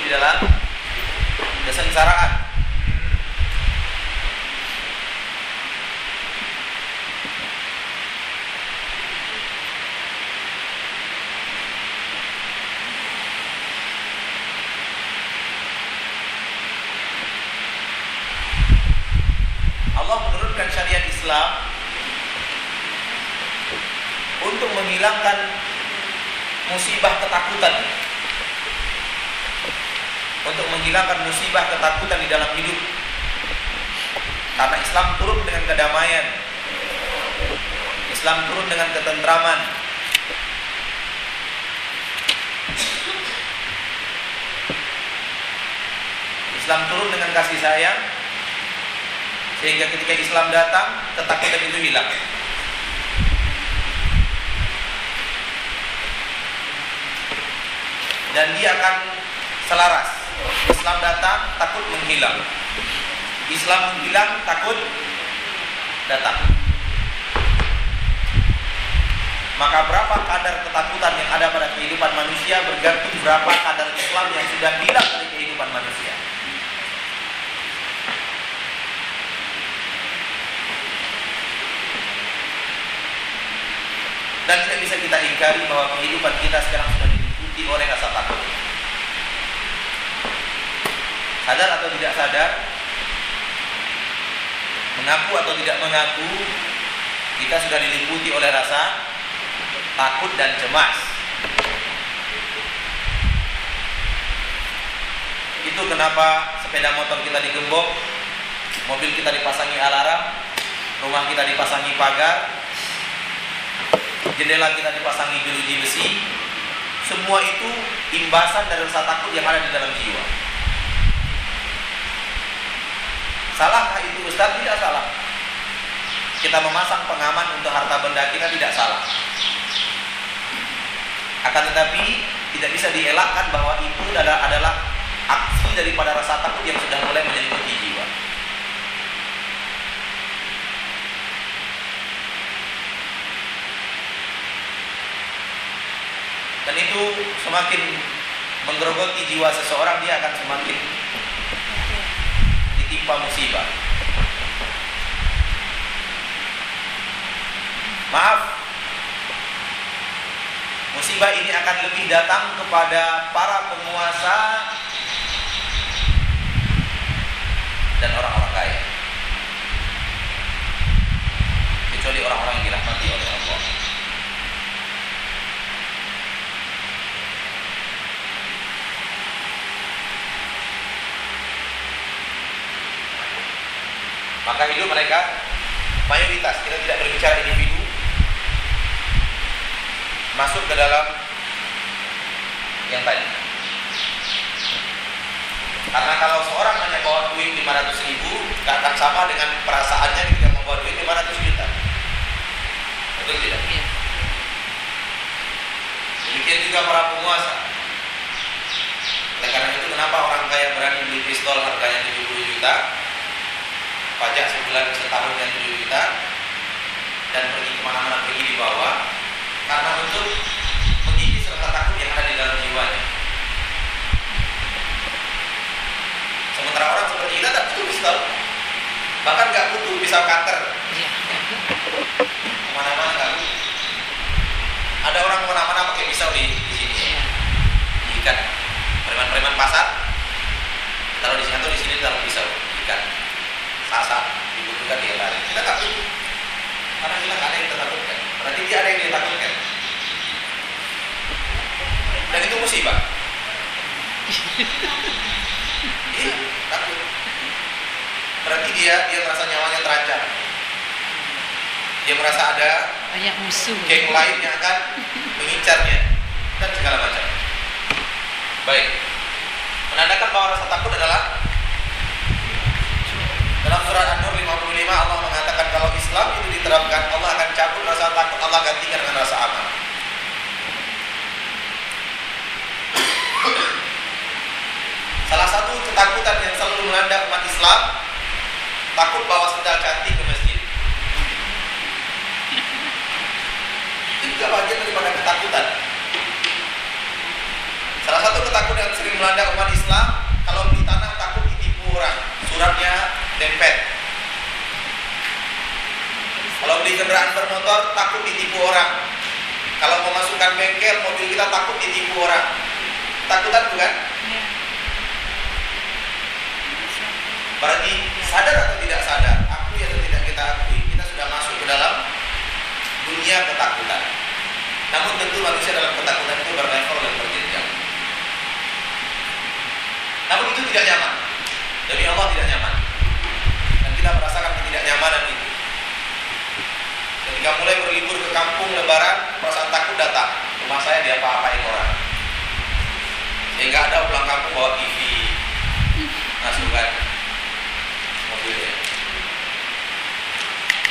di dalam kesengsaraan Allah menurunkan syariat Islam untuk menghilangkan musibah ketakutan untuk menghilangkan musibah ketakutan di dalam hidup. Karena Islam turun dengan kedamaian. Islam turun dengan ketentraman. Islam turun dengan kasih sayang sehingga ketika Islam datang ketakutan itu hilang. Dan dia akan selaras Islam datang takut menghilang. Islam menghilang takut datang. Maka berapa kadar ketakutan yang ada pada kehidupan manusia bergantung berapa kadar Islam yang sudah hilang dari kehidupan manusia. Dan tidak bisa kita ingkari bahwa kehidupan kita sekarang sudah diliputi oleh rasa takut. Sadar atau tidak sadar, mengaku atau tidak mengaku, kita sudah diliputi oleh rasa takut dan cemas. Itu kenapa sepeda motor kita digembok, mobil kita dipasangi alarm, rumah kita dipasangi pagar, jendela kita dipasangi jeruji besi semua itu imbasan dari rasa takut yang ada di dalam jiwa salahkah itu Ustaz? tidak salah. Kita memasang pengaman untuk harta benda kita tidak salah. Akan tetapi tidak bisa dielakkan bahwa itu adalah, adalah aksi daripada rasa takut yang sudah mulai menyelimuti jiwa. Dan itu semakin menggerogoti jiwa seseorang dia akan semakin ditimpa musibah. Maaf, musibah ini akan lebih datang kepada para penguasa dan orang-orang kaya. Kecuali orang-orang yang dirahmati oleh Allah. Maka hidup mereka mayoritas, kita tidak berbicara individu masuk ke dalam yang tadi. Karena kalau seorang hanya bawa duit 500 ribu, akan sama dengan perasaannya ketika membawa duit 500 juta. Betul tidak? Iya. Demikian juga para penguasa. Oleh karena itu kenapa orang kaya berani beli pistol harganya 70 juta, pajak sebulan setahun yang 7 juta, dan pergi ke mana-mana pergi di bawah, karena untuk mengikis rasa takut yang ada di dalam jiwanya. Sementara orang seperti kita tak butuh pistol, bahkan nggak butuh pisau cutter, Iya. ke mana-mana nggak butuh. Ada orang ke mana-mana pakai pisau di, di sini, Iya. ikan. Preman-preman pasar, taruh di sini atau di sini taruh pisau, ikan, sasa, dibutuhkan dia lari. Kita tak butuh, karena kita ada yang kita takutkan. Berarti dia ada yang dia takutkan. Dan itu musibah. Iya, takut. Berarti dia dia merasa nyawanya terancam. Dia merasa ada Banyak musuh. geng lain yang akan mengincarnya dan segala macam. Baik. Menandakan bahwa rasa takut adalah dalam surat An-Nur 55 Allah mengatakan kalau Islam itu diterapkan Allah akan cabut rasa takut Allah gantikan dengan rasa aman. Salah satu ketakutan yang selalu melanda umat Islam takut bawa sendal cantik ke masjid. Itu juga bagian daripada ketakutan. Salah satu ketakutan yang sering melanda umat Islam kalau beli tanah takut ditipu orang, suratnya dempet. Kalau beli kendaraan bermotor takut ditipu orang. Kalau memasukkan bengkel mobil kita takut ditipu orang. Takutan bukan? Berarti sadar atau tidak sadar, akui atau tidak kita akui, kita sudah masuk ke dalam dunia ketakutan. Namun tentu manusia dalam ketakutan itu berlevel dan berjenjang. Namun itu tidak nyaman. Demi Allah tidak nyaman. Kita merasakan ketidaknyamanan itu. Ketika mulai berlibur ke kampung lebaran, perasaan takut datang. Rumah saya diapa-apain orang. Sehingga ada pulang kampung bawa TV, masukkan mobilnya.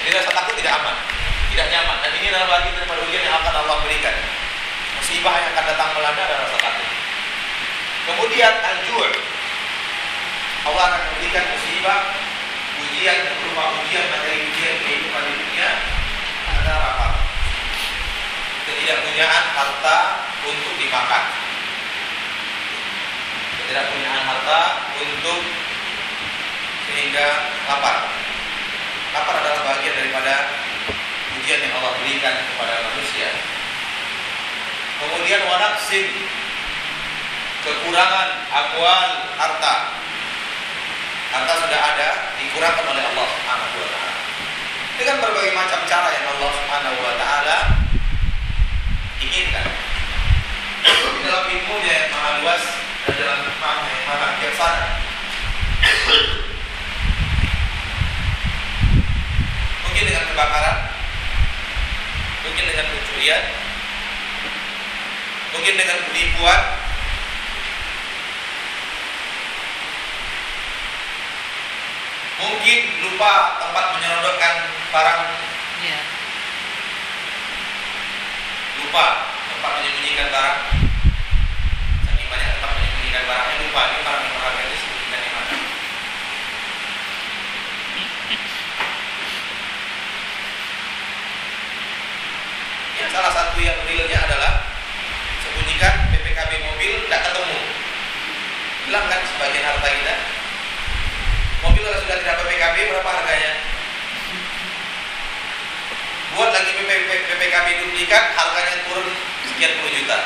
Jadi rasa takut tidak aman, tidak nyaman. Dan ini adalah bagian daripada ujian yang akan Allah berikan. Musibah yang akan datang melanda adalah rasa takut. Kemudian anjur. Allah akan memberikan musibah, ujian berupa ujian materi ujian kehidupan dunia ada lapar. Ketidakpunyaan harta untuk dimakan. Ketidakpunyaan harta untuk sehingga lapar. Lapar adalah bagian daripada ujian yang Allah berikan kepada manusia. Kemudian wanaksin kekurangan akwal harta. Harta sudah ada, dikurangkan oleh Allah Subhanahu wa taala. Dengan berbagai macam cara yang Allah Subhanahu wa taala inginkan. Di dalam ilmunya yang maha luas dan dalam hikmahnya yang maha bijaksana. Mungkin dengan kebakaran, mungkin dengan pencurian, mungkin dengan penipuan, mungkin lupa tempat menyelundupkan barang, Iya. lupa tempat menyembunyikan barang. Saking banyak tempat menyembunyikan barangnya lupa ini barang yang berharga ini sembunyikan di mana. Ya, salah satu yang realnya adalah sembunyikan PPKB mobil tidak ketemu. Hilang kan sebagian harta kita. Mobil kalau sudah tidak PPKB berapa harganya? Buat lagi PPKB duplikat harganya turun sekian puluh juta.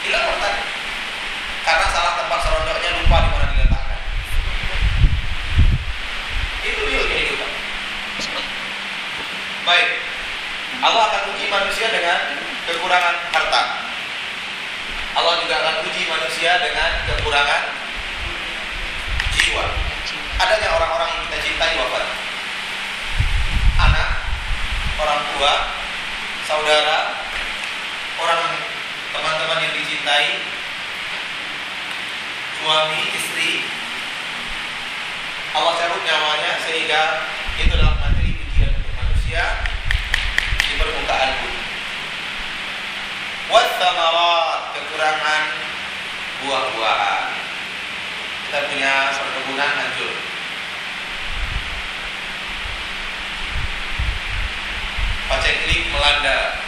Hilang hartanya. Karena salah tempat serondoknya lupa di mana diletakkan. Itu real kehidupan. Baik. Allah akan uji manusia dengan kekurangan harta. Allah juga akan uji manusia dengan kekurangan jiwa. Adanya orang-orang yang kita cintai wafat. Anak, orang tua, saudara, orang teman-teman yang dicintai, suami, istri, Allah cabut nyawanya sehingga itu adalah materi ujian untuk manusia di permukaan bumi. Wassamarat kekurangan buah-buahan. Kita punya perkebunan hancur. Paceklik melanda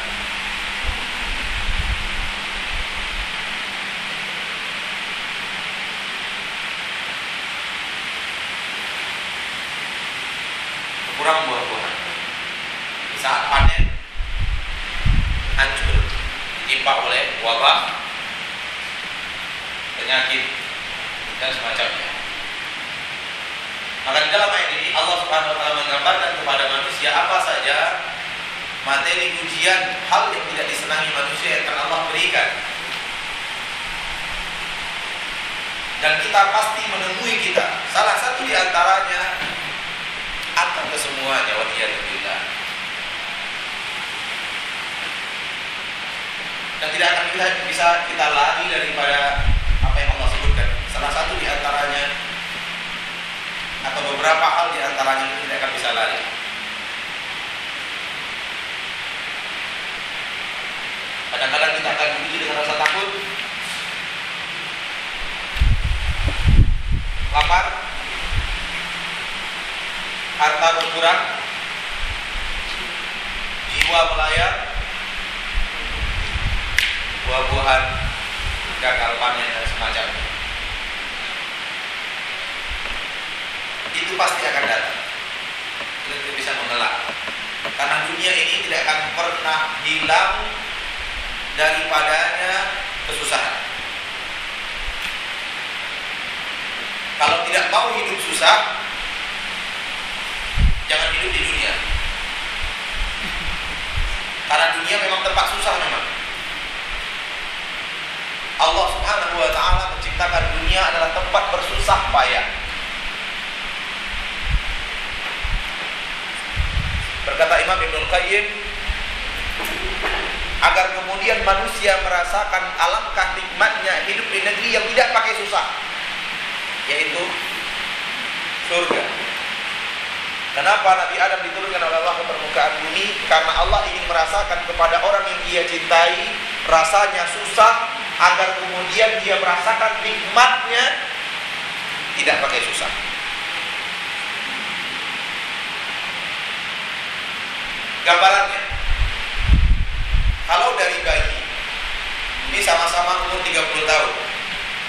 kurang buah-buahan. Saat panen hancur, ditimpa oleh wabah, penyakit dan semacamnya. Maka di dalam ayat ini Allah Subhanahu wa taala menggambarkan kepada manusia apa saja materi ujian hal yang tidak disenangi manusia yang akan Allah berikan. Dan kita pasti menemui kita. Salah satu di antaranya atau kesemuanya waliyadzubillah dan tidak akan kita bisa kita lari daripada apa yang Allah sebutkan salah satu di antaranya atau beberapa hal di antaranya itu tidak akan bisa lari kadang-kadang kita akan diuji dengan rasa takut lapar harta berkurang, jiwa melayang, buah-buahan gagal panen dan semacamnya. Itu pasti akan datang. Kita bisa mengelak. Karena dunia ini tidak akan pernah hilang daripadanya kesusahan. Kalau tidak mau hidup susah, jangan hidup di dunia. Karena dunia memang tempat susah memang. Allah Subhanahu wa taala menciptakan dunia adalah tempat bersusah payah. Berkata Imam Ibnu Qayyim agar kemudian manusia merasakan alangkah nikmatnya hidup di negeri yang tidak pakai susah yaitu surga. Kenapa Nabi Adam diturunkan oleh Allah ke permukaan bumi? Karena Allah ingin merasakan kepada orang yang dia cintai rasanya susah agar kemudian dia merasakan nikmatnya tidak pakai susah. Gambarannya, kalau dari bayi ini sama-sama umur 30 tahun,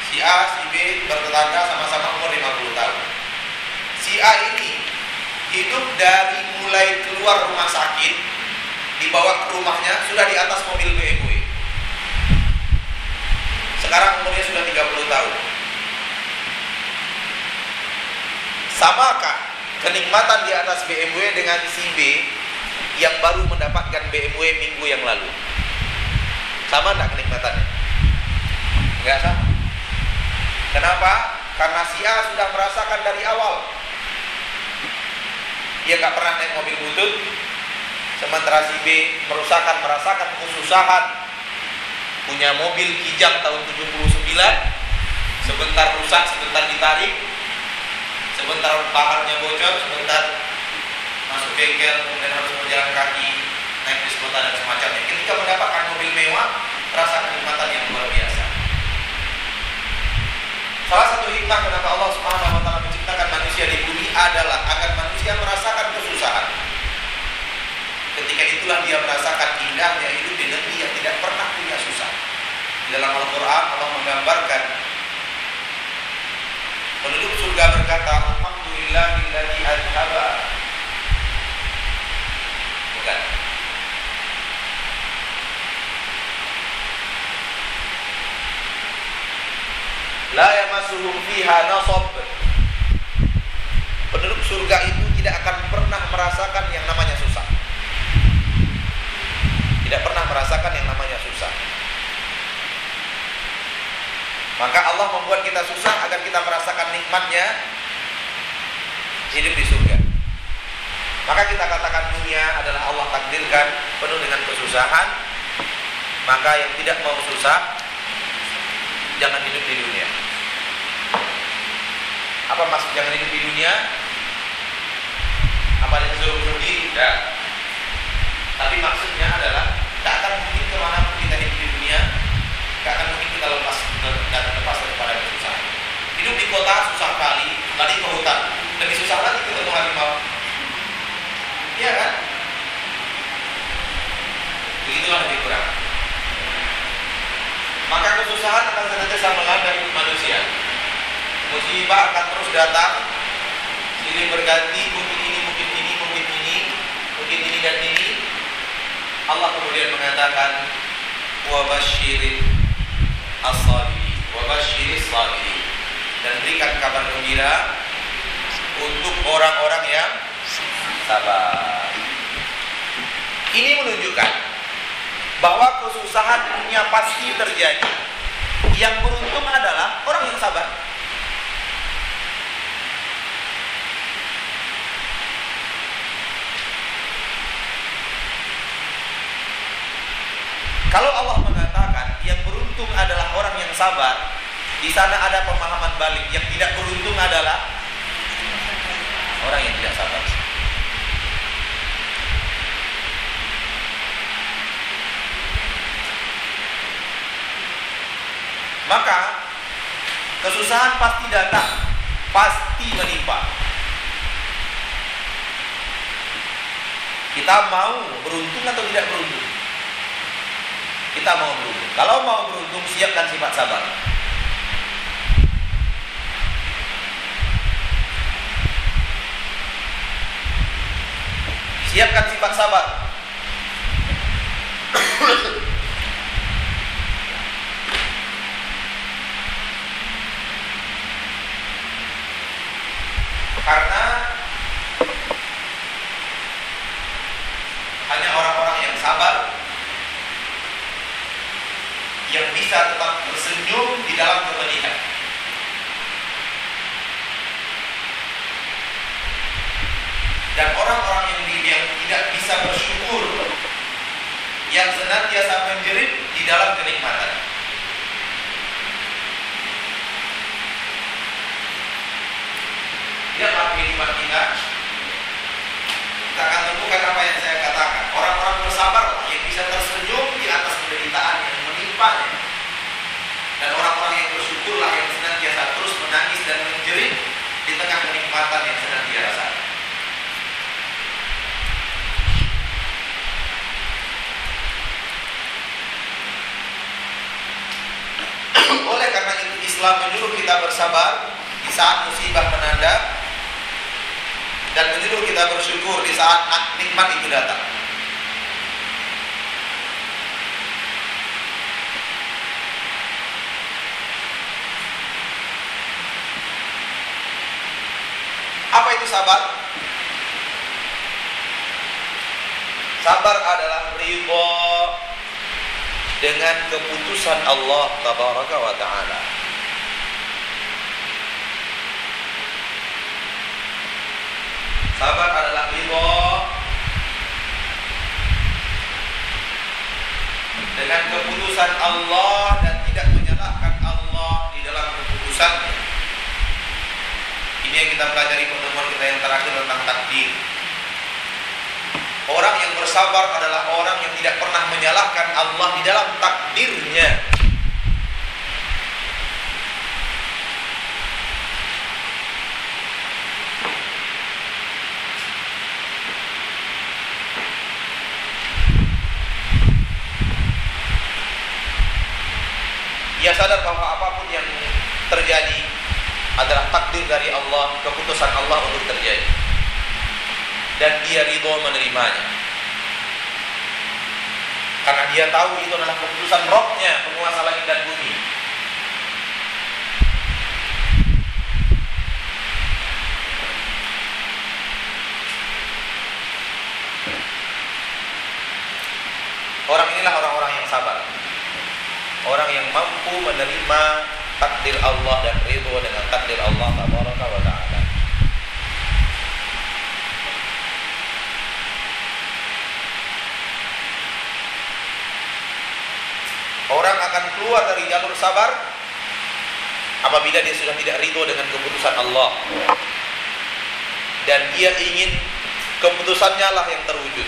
si A, si B bertetangga sama-sama umur 50 tahun. Si A ini hidup dari mulai keluar rumah sakit dibawa ke rumahnya sudah di atas mobil BMW sekarang umurnya sudah 30 tahun. Samakah kenikmatan di atas BMW dengan si B yang baru mendapatkan BMW minggu yang lalu. Sama enggak kenikmatannya? Enggak sama. Kenapa? Karena si A sudah merasakan dari awal. Dia nggak pernah naik mobil butut sementara si B merusakan merasakan kesusahan. Punya mobil kijang tahun 79 sebentar rusak sebentar ditarik sebentar bahannya bocor sebentar masuk bengkel kemudian harus berjalan kaki naik bis kota dan semacamnya ketika mendapatkan mobil mewah rasa kenikmatan yang luar biasa salah satu hikmah kenapa Allah Subhanahu wa taala menciptakan manusia di bumi adalah agar manusia merasakan kesusahan. Ketika itulah dia merasakan indahnya hidup di negeri yang tidak pernah punya susah. Dalam Al-Quran Allah menggambarkan penduduk surga berkata Alhamdulillahilladzi adhaba dilakukan. La yamasuhum fiha nasab. Penduduk surga itu tidak akan pernah merasakan yang namanya susah. Tidak pernah merasakan yang namanya susah. Maka Allah membuat kita susah agar kita merasakan nikmatnya hidup di surga. Maka kita katakan dunia adalah Allah takdirkan penuh dengan kesusahan. Maka yang tidak mau susah jangan hidup di dunia. Apa maksud jangan hidup di dunia? Apa yang suruh pergi? Tidak. Tapi maksudnya adalah tak akan mungkin ke mana pun kita hidup di dunia, tak akan mungkin kita lepas dan lepas daripada kesusahan. Hidup di kota susah kali, lari ke hutan, lebih susah lagi ketemu harimau. Iya kan? Begitulah lebih kurang. Maka kesusahan akan senantiasa melanda manusia. Musibah akan terus datang, silih berganti, mungkin ini, mungkin ini, mungkin ini, mungkin ini dan ini. Allah kemudian mengatakan, wabashirin as-sabirin, wabashirin sabirin, dan berikan kabar gembira untuk orang-orang yang sabar. Ini menunjukkan bahwa kesusahan dunia pasti terjadi. Yang beruntung adalah orang yang sabar. Kalau Allah mengatakan yang beruntung adalah orang yang sabar, di sana ada pemahaman balik. Yang tidak beruntung adalah orang yang tidak sabar. Maka kesusahan pasti datang, pasti menimpa. Kita mau beruntung atau tidak beruntung? Kita mau beruntung. Kalau mau beruntung, siapkan sifat sabar. Siapkan sifat sabar. Karena hanya orang-orang yang sabar yang bisa tetap tersenyum di dalam kepedihan. Dan orang-orang yang, yang tidak bisa bersyukur yang senantiasa menjerit di dalam kenikmatan. Lihatlah kehidupan kita Kita akan temukan apa yang saya katakan. Orang-orang bersabar yang bisa tersenyum di atas penderitaan yang menimpanya. Dan orang-orang yang bersyukurlah yang senantiasa terus menangis dan menjerit Di tengah kenikmatan yang sedang dia rasakan. Oleh karena itu Islam menyuruh kita bersabar di saat musibah menanda dan menyuruh kita bersyukur di saat nikmat itu datang. Apa itu sabar? Sabar adalah ridho dengan keputusan Allah tabaraka wa taala. Sabar adalah ridho dengan keputusan Allah dan tidak menyalahkan Allah di dalam keputusannya. Ini yang kita pelajari pertemuan kita yang terakhir tentang takdir. Orang yang bersabar adalah orang yang tidak pernah menyalahkan Allah di dalam takdirnya. Sadar bahwa apa pun yang terjadi adalah takdir dari Allah, keputusan Allah untuk terjadi. Dan dia ridho menerimanya. Karena dia tahu itu adalah keputusan rohnya, penguasa langit dan bumi. Orang inilah orang-orang yang sabar mampu menerima takdir Allah dan ridho dengan takdir Allah tabaraka wa taala. Orang akan keluar dari jalur sabar apabila dia sudah tidak ridho dengan keputusan Allah. Dan dia ingin keputusannya lah yang terwujud.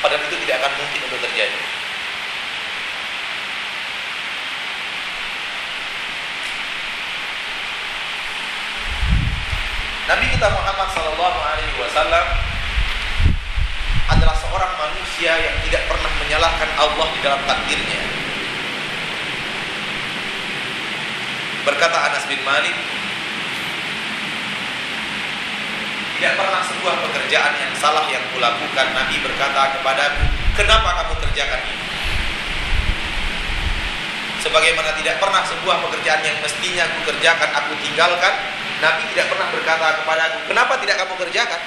Padahal itu tidak akan mungkin untuk terjadi Nabi kita Muhammad Sallallahu Alaihi Wasallam adalah seorang manusia yang tidak pernah menyalahkan Allah di dalam takdirnya. Berkata Anas bin Malik, tidak pernah sebuah pekerjaan yang salah yang kulakukan. Nabi berkata kepadaku, kenapa kamu kerjakan ini? Sebagaimana tidak pernah sebuah pekerjaan yang mestinya aku kerjakan, aku tinggalkan. Nabi tidak pernah berkata kepadaku, kenapa tidak kamu kerjakan?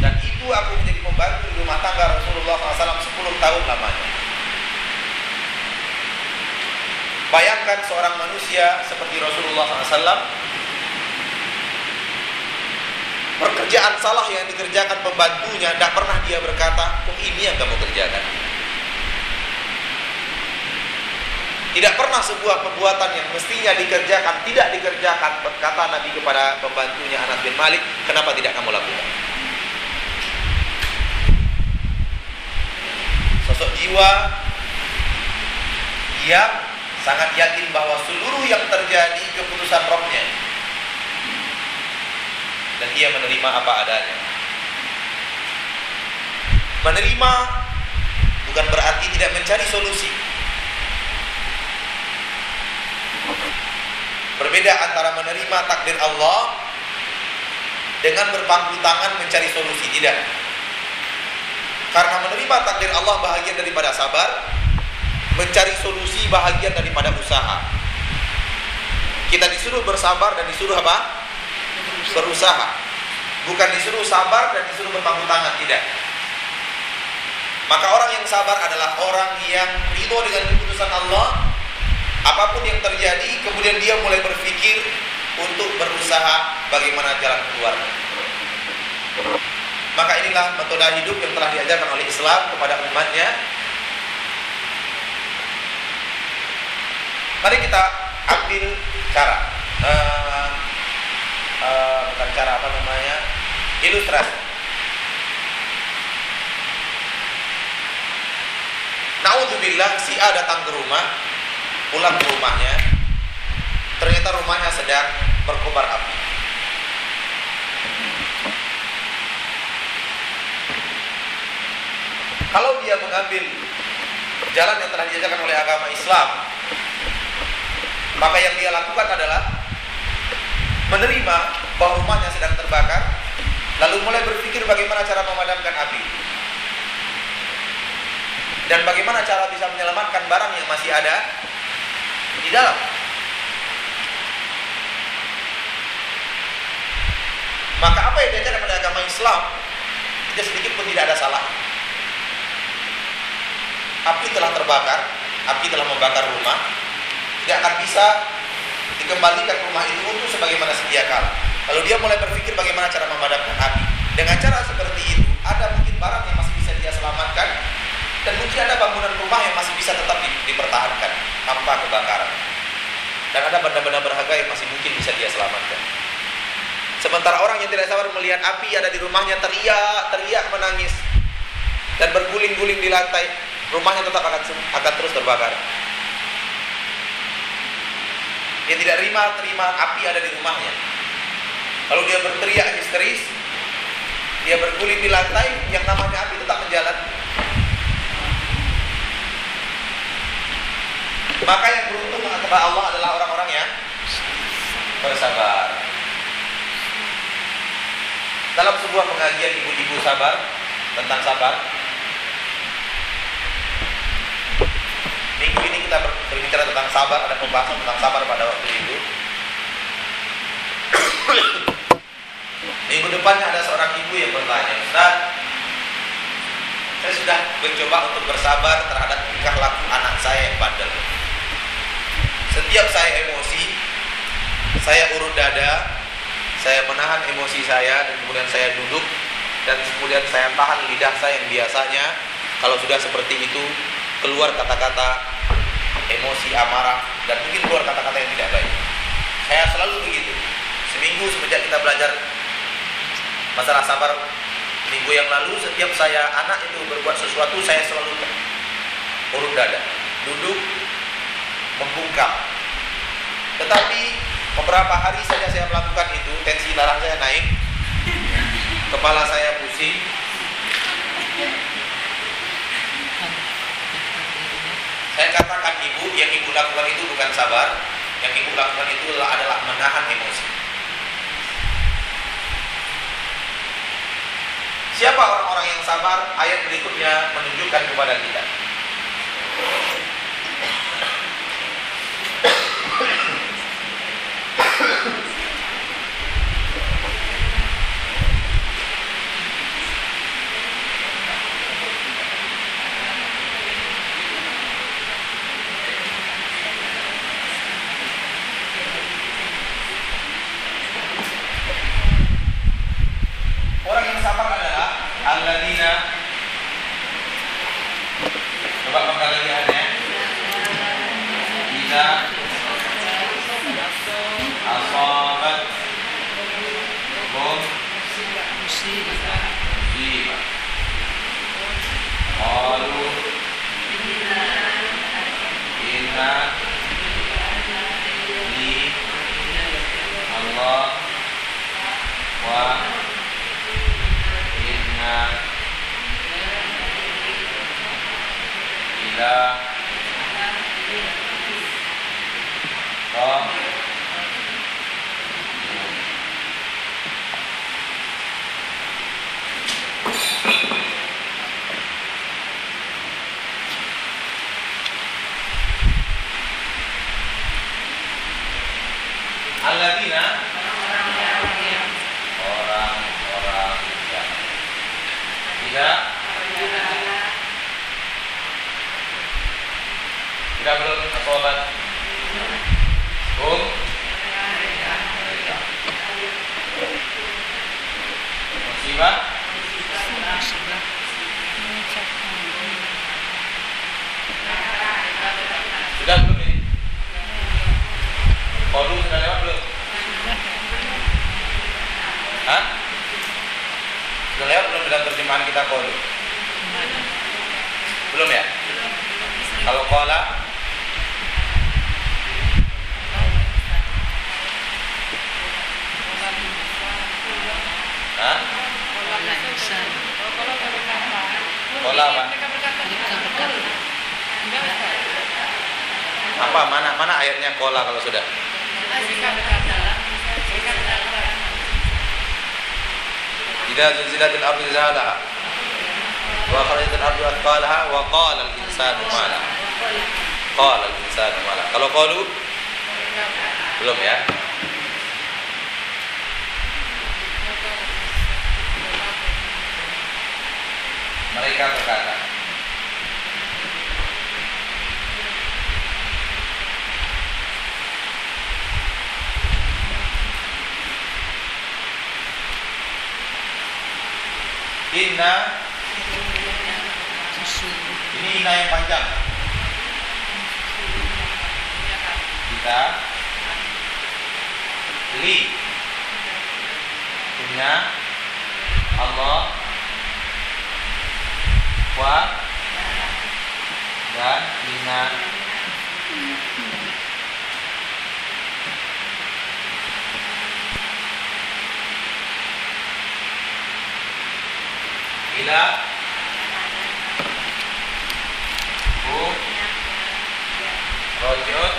Dan itu aku menjadi pembantu di rumah tangga Rasulullah SAW 10 tahun lamanya. Bayangkan seorang manusia seperti Rasulullah SAW Pekerjaan salah yang dikerjakan pembantunya Tidak pernah dia berkata Oh ini yang kamu kerjakan Tidak pernah sebuah perbuatan yang mestinya dikerjakan Tidak dikerjakan Berkata Nabi kepada pembantunya Anas bin Malik Kenapa tidak kamu lakukan? Sosok jiwa Yang sangat yakin bahwa seluruh yang terjadi keputusan rohnya dan dia menerima apa adanya. Menerima bukan berarti tidak mencari solusi berbeda antara menerima takdir Allah dengan berpangku tangan mencari solusi tidak karena menerima takdir Allah bahagian daripada sabar mencari solusi bahagian daripada usaha. Kita disuruh bersabar dan disuruh apa? Berusaha. Bukan disuruh sabar dan disuruh berpangku tangan, tidak. Maka orang yang sabar adalah orang yang ridho dengan keputusan Allah. Apa pun yang terjadi, kemudian dia mulai berpikir untuk berusaha bagaimana jalan keluar. Maka inilah metode hidup yang telah diajarkan oleh Islam kepada umatnya Mari kita ambil cara uh, uh, bukan cara apa namanya ilustrasi. Naudzubillah si A datang ke rumah, pulang ke rumahnya, ternyata rumahnya sedang berkobar api. Kalau dia mengambil jalan yang telah diajarkan oleh agama Islam maka yang dia lakukan adalah menerima bahwa rumahnya sedang terbakar, lalu mulai berpikir bagaimana cara memadamkan api. Dan bagaimana cara bisa menyelamatkan barang yang masih ada di dalam. Maka apa yang diajarkan oleh agama Islam tidak sedikit pun tidak ada salah. Api telah terbakar, api telah membakar rumah, tidak akan bisa dikembalikan rumah itu untuk sebagaimana sedia kala. Kalau dia mulai berpikir bagaimana cara memadamkan api. Dengan cara seperti itu, ada mungkin barang yang masih bisa dia selamatkan dan mungkin ada bangunan rumah yang masih bisa tetap dipertahankan tanpa kebakaran. Dan ada benda-benda berharga yang masih mungkin bisa dia selamatkan. Sementara orang yang tidak sabar melihat api ada di rumahnya teriak, teriak menangis dan berguling-guling di lantai, rumahnya tetap akan akan terus terbakar. Dia tidak terima terima api ada di rumahnya. Kalau dia berteriak histeris, dia berguling di lantai, yang namanya api tetap menjalan. Maka yang beruntung kepada Allah adalah orang-orang yang bersabar. Dalam sebuah pengajian ibu-ibu sabar tentang sabar, Minggu ini kita berbicara tentang sabar, ada pembahasan tentang sabar pada waktu itu. Minggu depannya ada seorang ibu yang bertanya, Ustaz, Saya sudah mencoba untuk bersabar terhadap tingkah laku anak saya yang bandel. Setiap saya emosi, saya urut dada, saya menahan emosi saya dan kemudian saya duduk dan kemudian saya tahan lidah saya yang biasanya kalau sudah seperti itu keluar kata-kata emosi amarah dan mungkin keluar kata-kata yang tidak baik. Saya selalu begitu. Seminggu semenjak kita belajar masalah sabar minggu yang lalu setiap saya anak itu berbuat sesuatu saya selalu urut dada, duduk, membungkam. Tetapi beberapa hari saja saya melakukan itu, tensi darah saya naik, kepala saya pusing. Saya katakan ibu, yang ibu lakukan itu bukan sabar, yang ibu lakukan itu adalah menahan emosi. Siapa orang-orang yang sabar? Ayat berikutnya menunjukkan kepada kita. Inna. Ini inna yang panjang. Kita. Li. Punya Allah. Wa. Dan inna ila hum rojiun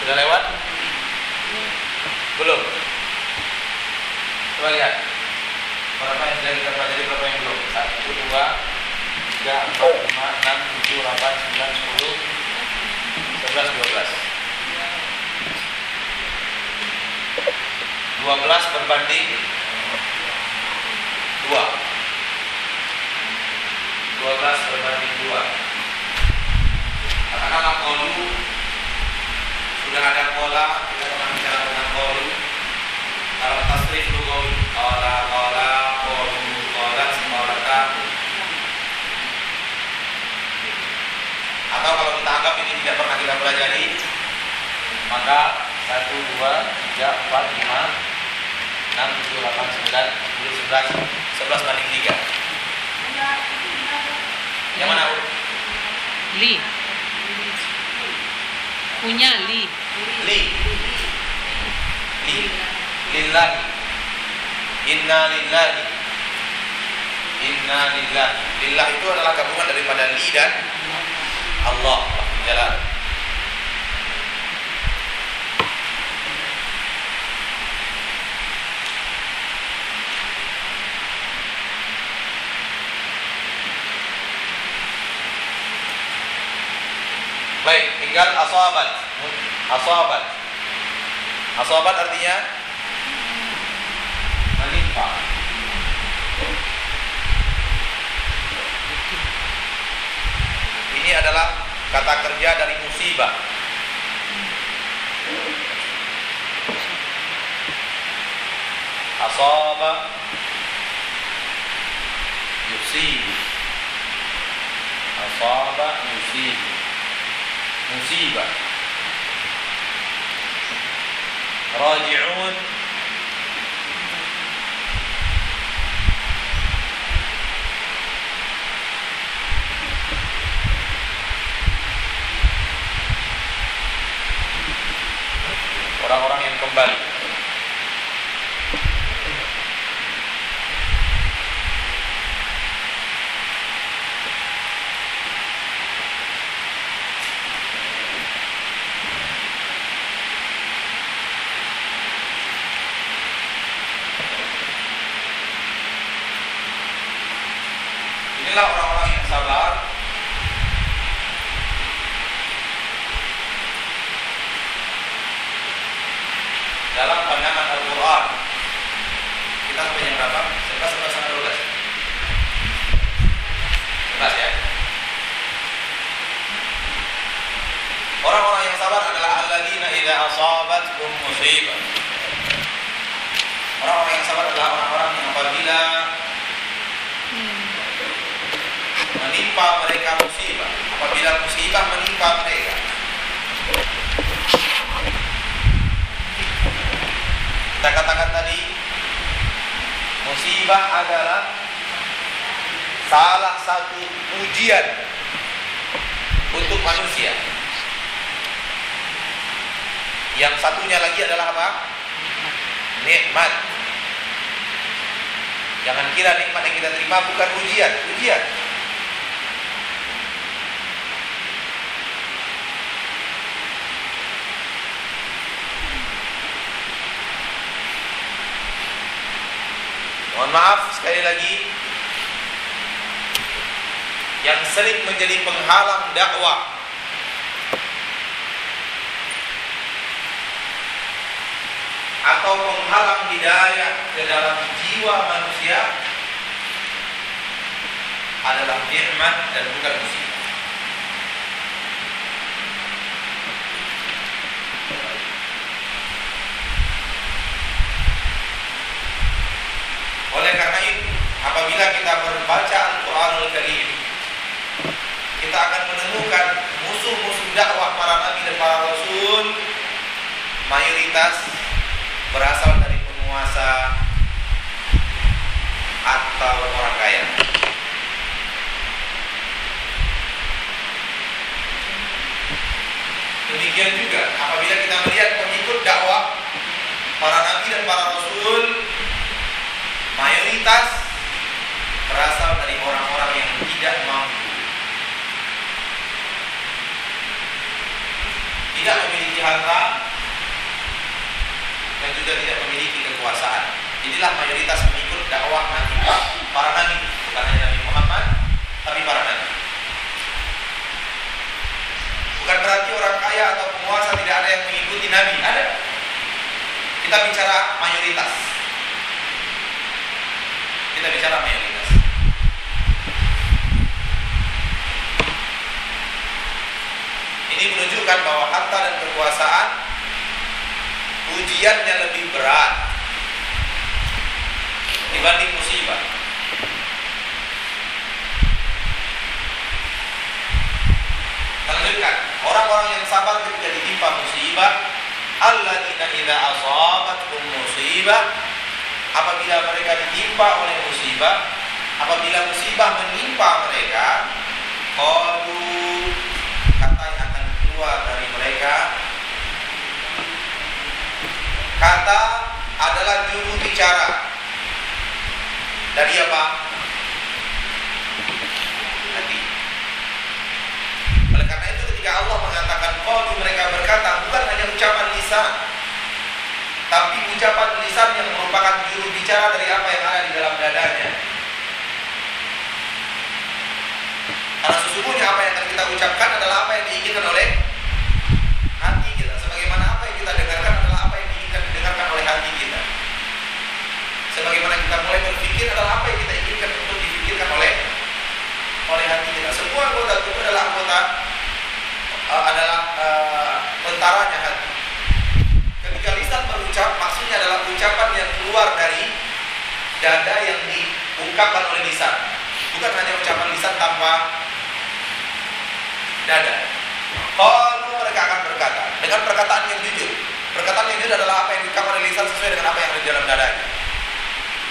sudah lewat? Belum. Coba lihat. Berapa yang sudah kita pelajari berapa yang belum? Satu dua tiga empat lima enam tujuh delapan sembilan sepuluh sebelas dua belas. Dua belas berbanding dua berbanding 2 Katakanlah kolu Sudah ada pola Kita pernah bicara tentang kolu Dalam tasrif lugawi Kola, kola, kolu, kola, semolata Atau kalau kita anggap ini tidak pernah kita pelajari Maka 1, 2, 3, 4, 5 6, 7, 8, 9, 10, 11 11 banding 3 yang mana? Li. Punya Li. Li. Li. Lillahi. Inna lillahi. Inna lillahi. Lillah itu adalah gabungan daripada li dan Allah. Jalan. Baik, tinggal asabat. Asabat. Asabat artinya menimpa. Ini adalah kata kerja dari musibah. Asaba yusib. Asaba yusib. Musibah. Raji'un orang-orang yang kembali. Dakwah Demikian juga apabila kita melihat pengikut dakwah para nabi dan para rasul mayoritas berasal dari orang-orang yang tidak mampu. Tidak memiliki harta dan juga tidak memiliki kekuasaan. Inilah mayoritas pengikut dakwah nabi para nabi bukan hanya Nabi Muhammad tapi para nabi bukan berarti orang kaya atau penguasa tidak ada yang mengikuti Nabi. Ada. Kita bicara mayoritas. Kita bicara mayoritas. Ini menunjukkan bahwa harta dan kekuasaan ujiannya lebih berat dibanding musibah. Lanjutkan, orang-orang yang sabar ketika ditimpa musibah, alladzina idza asabatkum musibah, apabila mereka ditimpa oleh musibah, apabila musibah menimpa mereka, qalu kata yang akan keluar dari mereka kata adalah juru bicara. Dari apa? Hati. Oleh karena itu ketika Allah mengatakan qalu mereka berkata bukan hanya ucapan lisan tapi ucapan lisan yang merupakan juru bicara dari apa yang ada di dalam dadanya. Karena sesungguhnya apa yang akan kita ucapkan adalah apa yang diinginkan oleh hati kita. Sebagaimana apa yang kita dengarkan adalah apa yang diinginkan didengarkan oleh hati kita. Sebagaimana kita mulai berpikir adalah apa yang kita inginkan untuk dipikirkan oleh oleh hati kita. Semua anggota tubuh adalah anggota uh, adalah uh, tentaranya hati. Ketika lisan berucap, maksudnya adalah ucapan yang keluar dari dada yang diungkapkan oleh lisan. Bukan hanya ucapan lisan tanpa dada. Kalau mereka akan berkata dengan perkataan yang jujur. Perkataan yang jujur adalah apa yang diungkapkan oleh lisan sesuai dengan apa yang ada di dalam dadanya.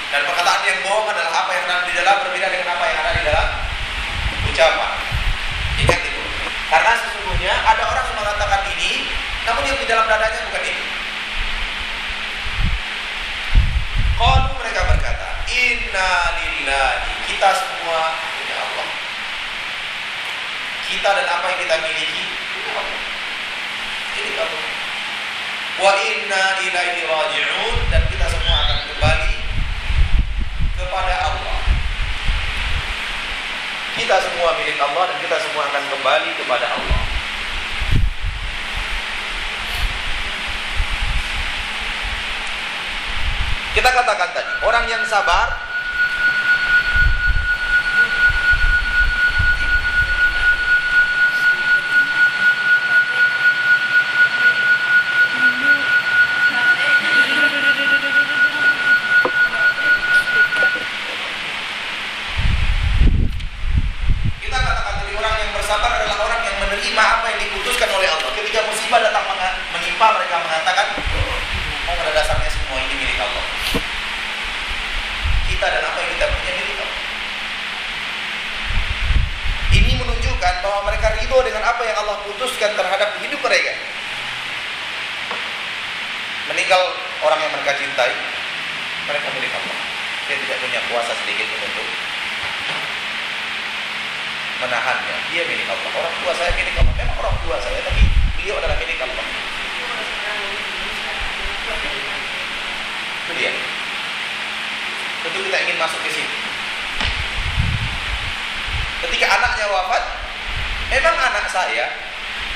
Dan perkataan yang bohong adalah apa yang ada di dalam berbeda dengan apa yang ada di dalam ucapan. Ingat. Karena sesungguhnya ada orang yang mengatakan ini, namun yang di dalam dadanya bukan ini. Kalau mereka berkata, Inna lillahi, kita semua punya Allah. Kita dan apa yang kita miliki Allah. Ini Allah. Wa inna ilaihi raji'un dan kita semua akan kembali kepada Allah. Kita semua milik Allah dan kita semua akan kembali kepada Allah. Kita katakan tadi, orang yang sabar Kita katakan tadi orang yang bersabar adalah orang yang menerima apa yang diputuskan oleh Allah. Ketika musibah datang menga- menimpa mereka mengatakan, oh pada dasarnya semua ini milik Allah. Kita dan apa yang kita punya milik Allah. Ini menunjukkan bahwa mereka ridho dengan apa yang Allah putuskan terhadap hidup mereka. Meninggal orang yang mereka cintai, mereka milik Allah. Dia tidak punya kuasa sedikit pun untuk menahannya. Dia milik Allah. Orang tua saya milik Allah. Memang orang tua saya, tapi beliau adalah milik Allah. Itu dia. Tentu kita ingin masuk ke sini. Ketika anaknya wafat, memang anak saya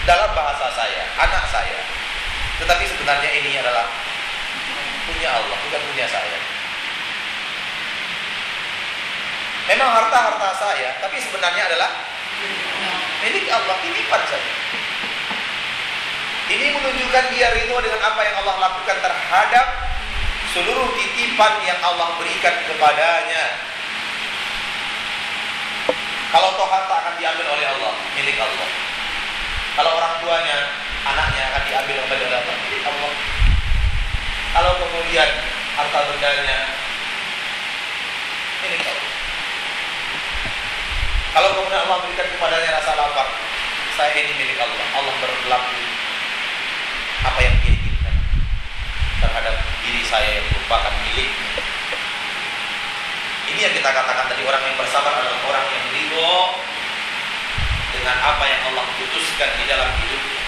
dalam bahasa saya, anak saya. Tetapi sebenarnya ini adalah punya Allah, bukan punya saya. Memang harta-harta saya, tapi sebenarnya adalah milik Allah, titipan saja. Ini menunjukkan dia ridho dengan apa yang Allah lakukan terhadap seluruh titipan yang Allah berikan kepadanya. Kalau toh diambil oleh Allah, milik Allah. Kalau orang tuanya, anaknya akan diambil oleh Allah, milik Allah. Kalau kemudian harta bendanya, milik Allah. Kalau kemudian Allah berikan kepadanya rasa lapar, saya ini milik Allah. Allah berlaku apa yang dia inginkan terhadap diri saya yang merupakan milik. Ini yang kita katakan tadi orang yang bersabar adalah orang yang ridho dengan apa yang Allah putuskan di dalam hidupnya.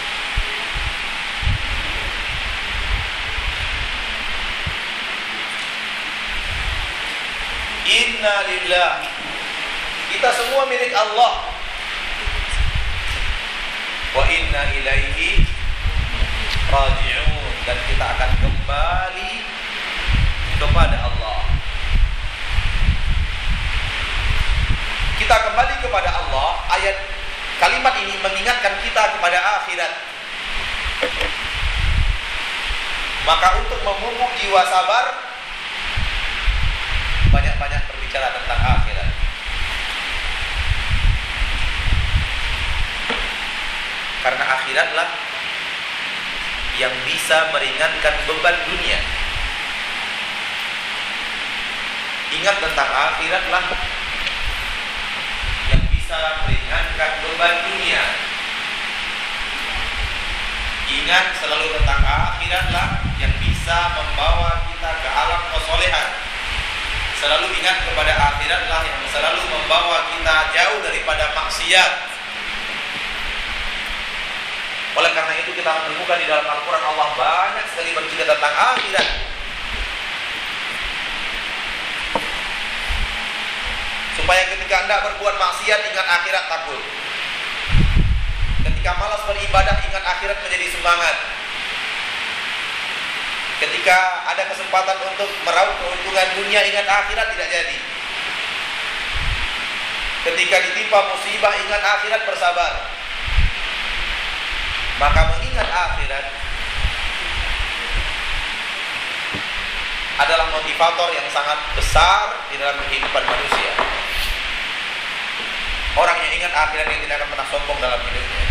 Inna lillahi kita semua milik Allah. Wa inna ilaihi raji'un dan kita akan kembali kepada Allah. Kita kembali kepada Allah. Ayat Kalimat ini mengingatkan kita kepada akhirat. Maka untuk memupuk jiwa sabar, banyak-banyak berbicara tentang akhirat. Karena akhiratlah yang bisa meringankan beban dunia. Ingat tentang akhiratlah bisa meringankan beban dunia. Ingat selalu tentang akhiratlah yang bisa membawa kita ke alam kesolehan. Selalu ingat kepada akhiratlah yang selalu membawa kita jauh daripada maksiat. Oleh karena itu kita menemukan di dalam Al-Quran Allah banyak sekali bercerita tentang akhirat. Supaya ketika anda berbuat maksiat ingat akhirat takut. Ketika malas beribadah ingat akhirat menjadi semangat. Ketika ada kesempatan untuk meraup keuntungan dunia ingat akhirat tidak jadi. Ketika ditimpa musibah ingat akhirat bersabar. Maka mengingat akhirat adalah motivator yang sangat besar di dalam kehidupan manusia. Orang yang ingat akhirat yang tidak akan pernah sombong dalam hidupnya.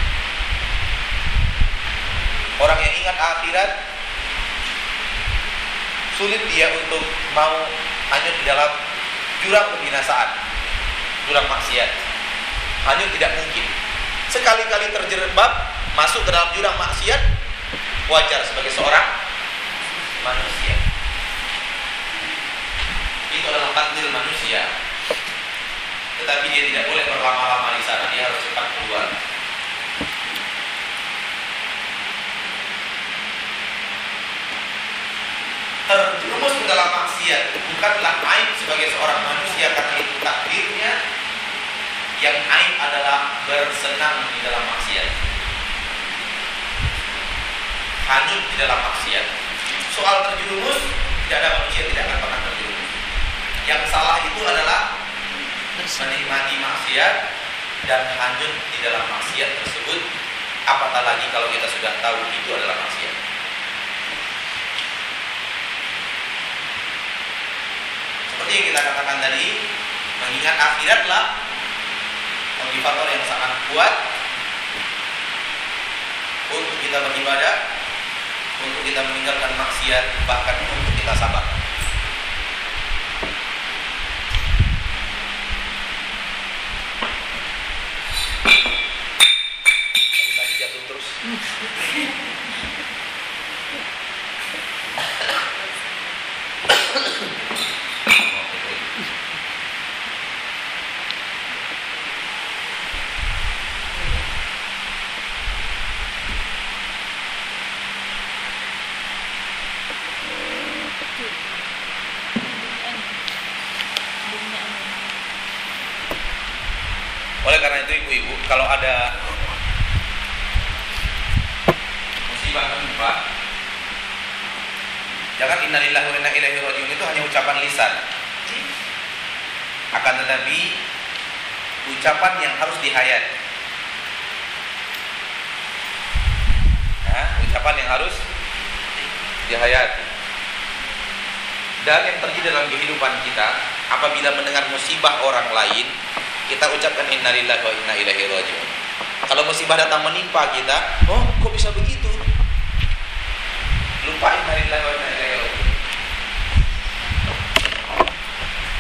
Orang yang ingat akhirat sulit dia untuk mau hanyut di dalam jurang kebinasaan, jurang maksiat. Hanyut tidak mungkin. Sekali-kali terjerembab masuk ke dalam jurang maksiat wajar sebagai seorang manusia. Itu adalah takdir manusia. Tetapi dia tidak boleh berlama-lama di sana, dia harus cepat keluar. terjerumus ke dalam maksiat bukanlah aib sebagai seorang manusia karena itu takdirnya. Yang aib adalah bersenang di dalam maksiat. Hanyut di dalam maksiat. Soal terjerumus tidak ada manusia tidak akan pernah terjerumus. Yang salah itu adalah menikmati maksiat dan hanyut di dalam maksiat tersebut apatah lagi kalau kita sudah tahu itu adalah maksiat Seperti yang kita katakan tadi, mengingat akhiratlah motivator yang sangat kuat untuk kita beribadah, untuk kita meninggalkan maksiat, bahkan untuk kita sabar. Tadi tadi jatuh terus. Oleh karena itu ibu-ibu, kalau ada musibah menimpa, jangan innalillahi wa inna ilaihi rajiun itu hanya ucapan lisan. Akan tetapi ucapan yang harus dihayat. Ya, ucapan yang harus dihayati. Dan yang terjadi dalam kehidupan kita, apabila mendengar musibah orang lain, kita ucapkan innalillahi wa inna ilaihi rajiun. Kalau musibah datang menimpa kita, oh kok bisa begitu? Lupa innalillahi wa inna ilaihi rajiun.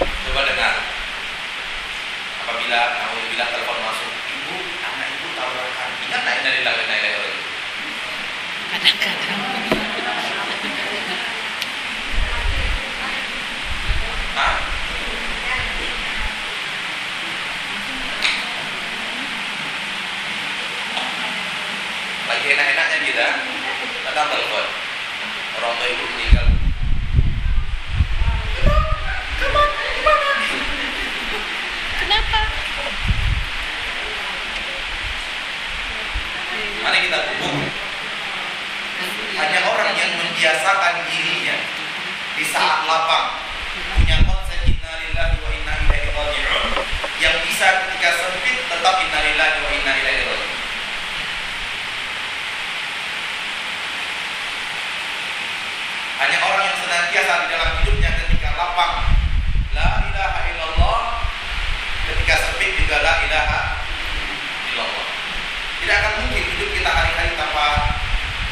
Coba dengar. Apabila kamu bilang telepon masuk, ibu, anak ibu tabrakan. Ingat tak innalillahi wa inna ilaihi rajiun? Hah? lagi enak-enaknya kita datang telepon orang tua ibu meninggal Kenapa? mari kita hubung hanya orang yang membiasakan dirinya di saat lapang punya konsep innalillahi wa inna ilaihi raji'un yang bisa ketika sempit tetap innalillahi wa inna ilaihi raji'un hanya orang ilaha illallah. Tidak akan mungkin hidup kita hari-hari tanpa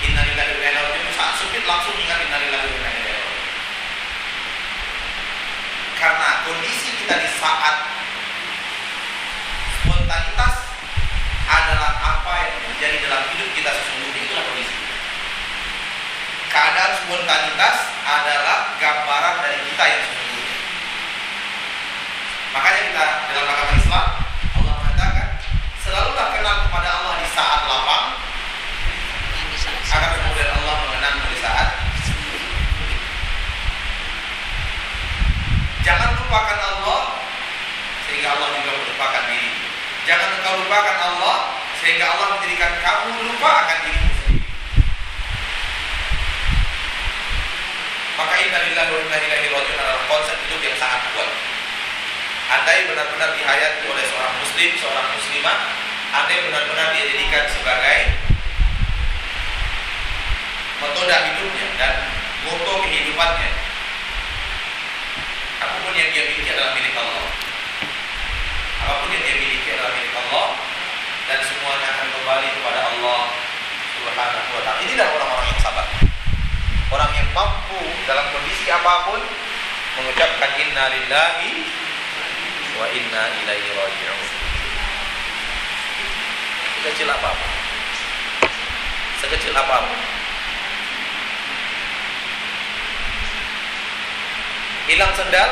innalillahi wa inna ilaihi. Saat sulit langsung ingat innalillahi wa inna ilaihi. Karena kondisi kita di saat spontanitas adalah apa yang terjadi dalam hidup kita sesungguhnya itulah kondisi. Keadaan spontanitas adalah gambaran dari kita yang sesungguhnya. Makanya kita dalam agama Islam Allah mengatakan selalulah kenal kepada Allah di saat lapang agar kemudian Allah mengenang di saat Jangan lupakan Allah sehingga Allah juga melupakan diri. Jangan engkau lupakan Allah sehingga Allah menjadikan kamu lupa akan dirimu sendiri. Maka innalillahi wa inna ilaihi raji'un adalah konsep hidup yang sangat kuat. Andai benar-benar dihayati oleh seorang muslim, seorang muslimah, andai benar-benar dia jadikan sebagai metode hidupnya dan moto kehidupannya. Apa pun yang dia miliki adalah milik Allah. Apa pun yang dia miliki adalah milik Allah dan semuanya akan kembali kepada Allah Subhanahu wa taala. Inilah orang-orang yang sabar. Orang yang mampu dalam kondisi apa pun mengucapkan inna lillahi wa inna ilaihi raji'un. Sekecil apa pun. Sekecil apa pun. Hilang sendal,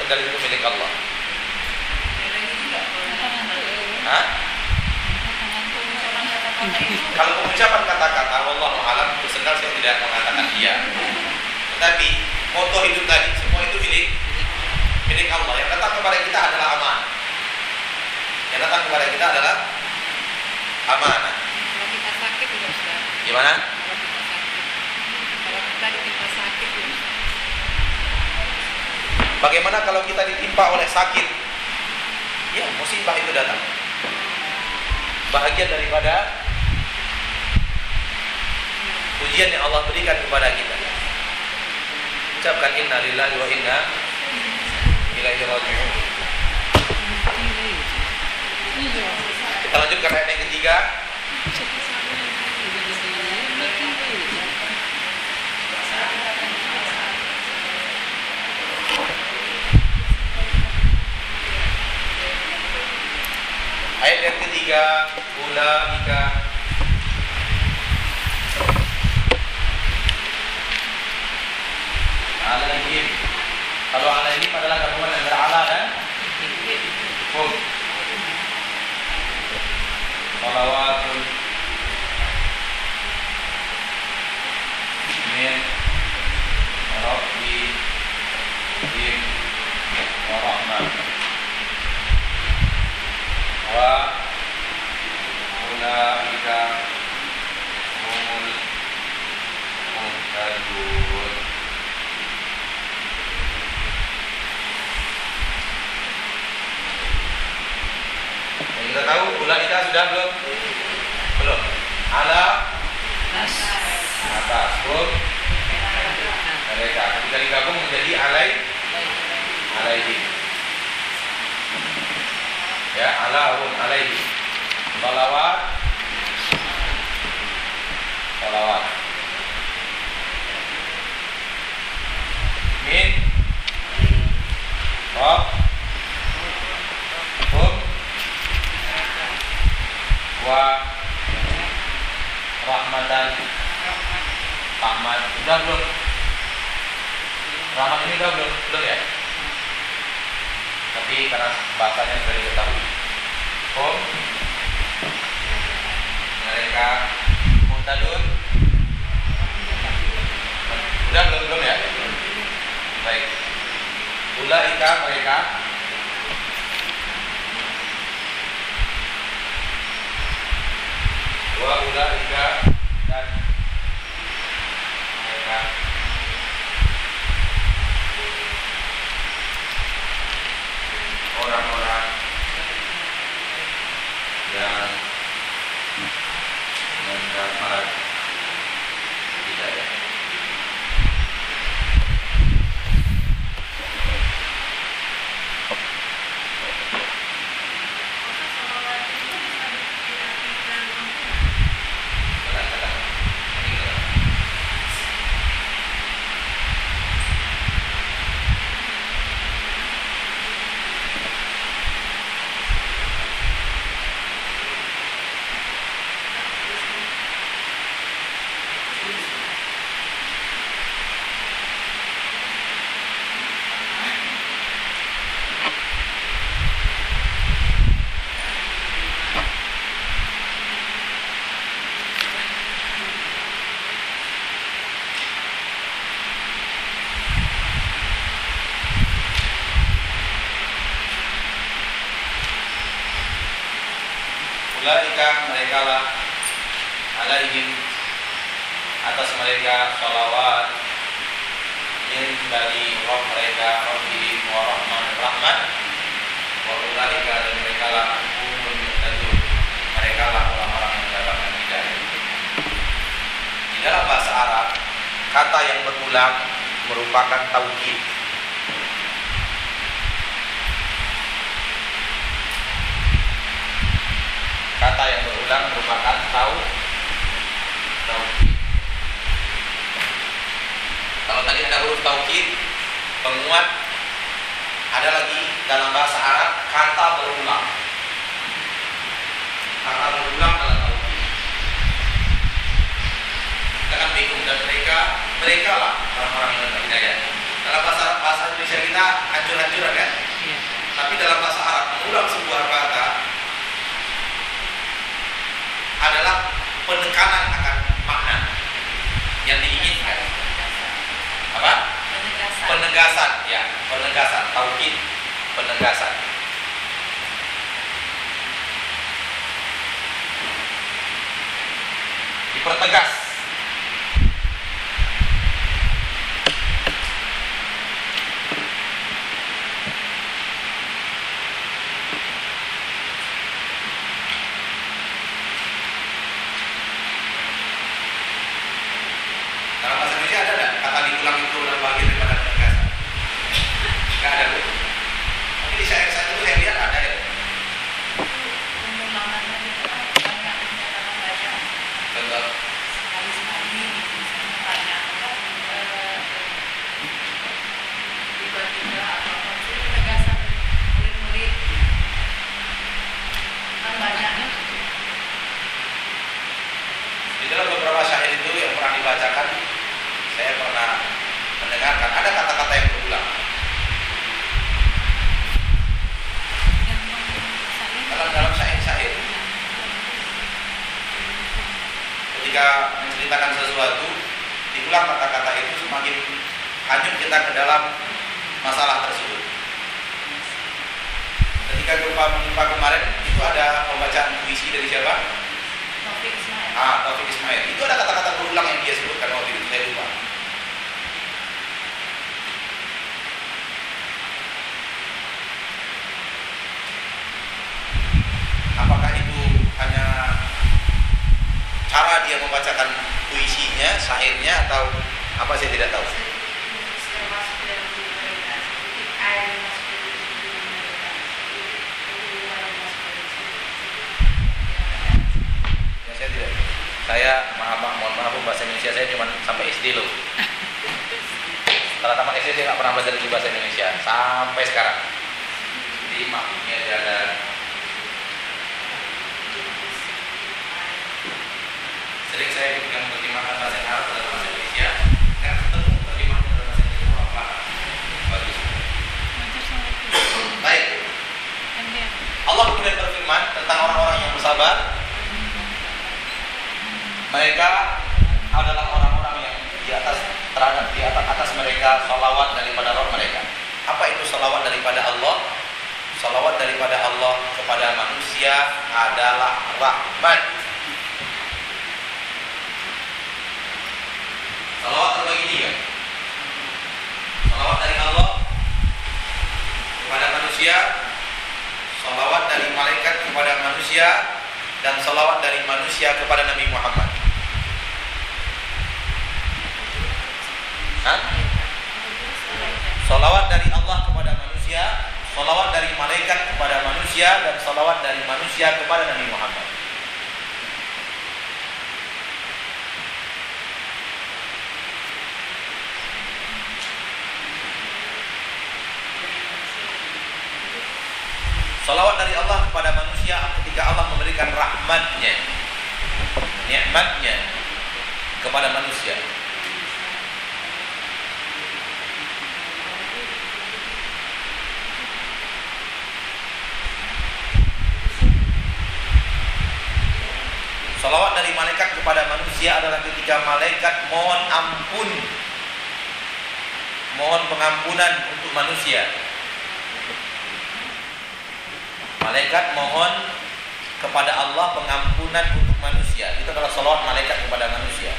sendal itu milik Allah. Hah? Kalau pengucapan kata-kata, Allah alam itu sendal saya tidak mengatakan iya. Tetapi moto hidup tadi semua itu milik milik Allah. Yang datang kepada kita adalah amanah. Yang datang kepada kita adalah amanah. Kalau kita sakit juga Ustaz. Gimana? Kalau kita sakit. Kalau kita ditimpa sakit juga. Bagaimana kalau kita ditimpa oleh sakit? Ya, musibah itu datang. Bahagian daripada ujian yang Allah berikan kepada kita. Ucapkan inna lillahi wa inna raji'un. Kita lanjutkan ayat yang ketiga. Ayat yang ketiga, ulaika alaihim. Kalau alaihim adalah gabungan antara ala dan hum. Salawatun. Min rabbihim wa rahmah wa ulaika Kita tahu ulaika sudah belum? Belum. Ala atas. Hum mereka. Ketika digabung menjadi alai. Alaihi. Ya alahum alaihi. Salawat. Salawat. Min. Rob hum wa rahmatan rahmat sudah belum? Rahmat ini sudah belum? Belum ya? Tapi karena bahasanya sudah diketahui. Hum mereka muntadun sudah belum belum ya? Baik. Ulaika mereka wa ulaika dan mereka orang-orang yang mendapat hidayah. Ulaika mereka lah alaihim atas mereka salawat min dari roh mereka Rabbihim wa rahman rahman wa ulaika dan mereka lah umul muhtadun mereka lah orang-orang yang mendapatkan hidayah di dalam bahasa Arab berulang merupakan tauhid. Kata yang berulang merupakan tau tauhid. Kalau tadi ada huruf tauhid penguat ada lagi dalam bahasa Arab kata berulang. Kata berulang adalah tauhid. Kita kan bingung dan mereka mereka lah orang-orang yang hidayah dalam bahasa bahasa Indonesia kita hancur-hancuran kan Iya. tapi dalam bahasa Arab mengulang sebuah kata adalah penekanan akan makna yang diinginkan. Apa? Penegasan. Penegasan, ya, penegasan, tauhid, penegasan. Dipertegas. Dalam bahasa Indonesia ada nggak kata diulang itu adalah bagian daripada penegasan? Nggak ada bu. Tapi di syair-syair itu saya lihat ada ya. Pengulangannya itu kan banyak dinyatakan banyak Contoh, sekali-sekali misalnya banyak apa eh, tiba-tiba atau apa itu penegasan murid-murid kan banyak ya di dalam beberapa syair itu yang pernah dibacakan, saya pernah mendengarkan ada kata-kata yang berulang. yang saya Dalam dalam syair-syair, ketika menceritakan sesuatu, diulang kata-kata itu semakin hanyut kita ke dalam masalah tersebut. Ketika gempa menimpa kemarin, itu ada pembacaan puisi dari siapa? Taufik Ismail Ah, Taufik Ismail. Itu ada kata-kata berulang yang dia sebutkan waktu itu, saya lupa. Apakah itu hanya cara dia membacakan puisinya, syairnya, atau apa saya tidak tahu. Ya, saya tidak. Saya maaf, maaf mohon maaf bahasa Indonesia saya cuma sampai SD loh. Setelah tamat SD saya nggak pernah belajar lagi bahasa Indonesia sampai sekarang. Jadi ini aja ada sering saya diberikan terjemahan bahasa Arab dalam bahasa Indonesia kan ketemu terjemahan dalam bahasa Indonesia apa bagus baik Allah kemudian berfirman tentang orang-orang yang bersabar. Mereka adalah orang-orang yang di atas terhadap di atas, atas mereka salawat daripada roh mereka. Apa itu salawat daripada Allah? Salawat daripada Allah kepada manusia adalah rahmat. Salawat terbagi tiga. Salawat dari Allah kepada manusia salawat dari malaikat kepada manusia dan salawat dari manusia kepada Nabi Muhammad Hah? Salawat dari Allah kepada manusia Salawat dari malaikat kepada manusia Dan salawat dari manusia kepada Nabi Muhammad Salawat dari Allah kepada manusia ketika Allah memberikan rahmatnya Nikmatnya kepada manusia. Salawat dari malaikat kepada manusia adalah ketika malaikat mohon ampun Mohon pengampunan untuk manusia Malaikat mohon kepada Allah pengampunan untuk manusia. Itu adalah salawat malaikat kepada manusia.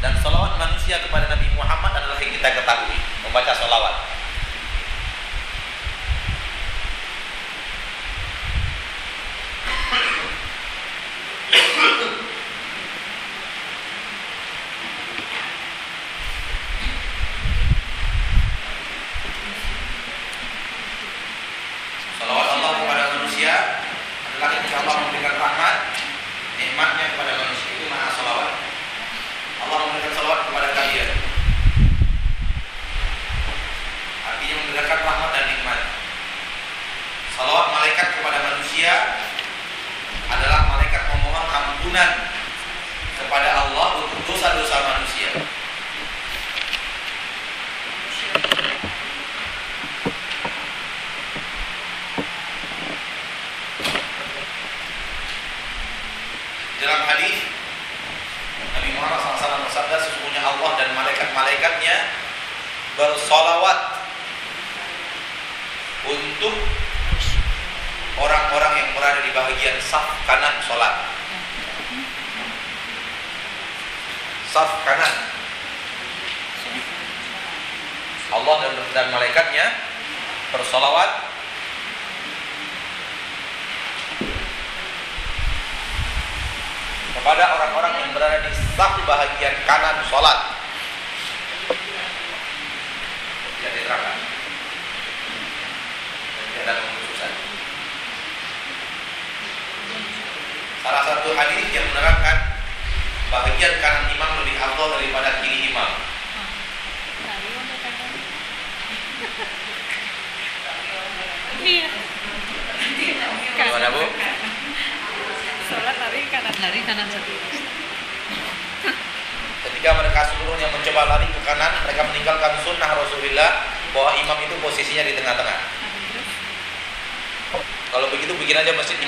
Dan salawat manusia kepada Nabi Muhammad adalah yang kita ketahui. Membaca salawat.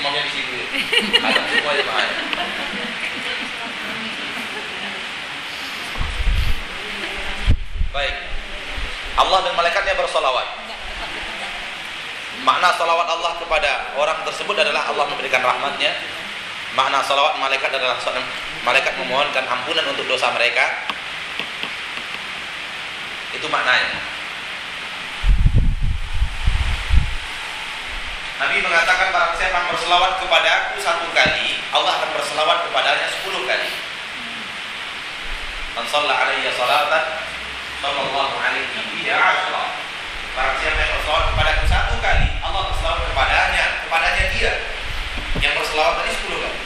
Imamnya di situ. Semua jemaah. Baik. Allah dan malaikatnya bersolawat. Makna salawat Allah kepada orang tersebut adalah Allah memberikan rahmatnya. Makna salawat malaikat adalah malaikat memohonkan ampunan untuk dosa mereka. Itu maknanya. Nabi mengatakan barang siapa berselawat kepada aku satu kali, Allah akan berselawat kepadanya sepuluh kali. Man shalla alaiya salatan sallallahu alaihi biha asyra. Barang siapa yang berselawat kepada aku satu kali, Allah berselawat kepadanya, kepadanya dia. Yang berselawat tadi sepuluh kali.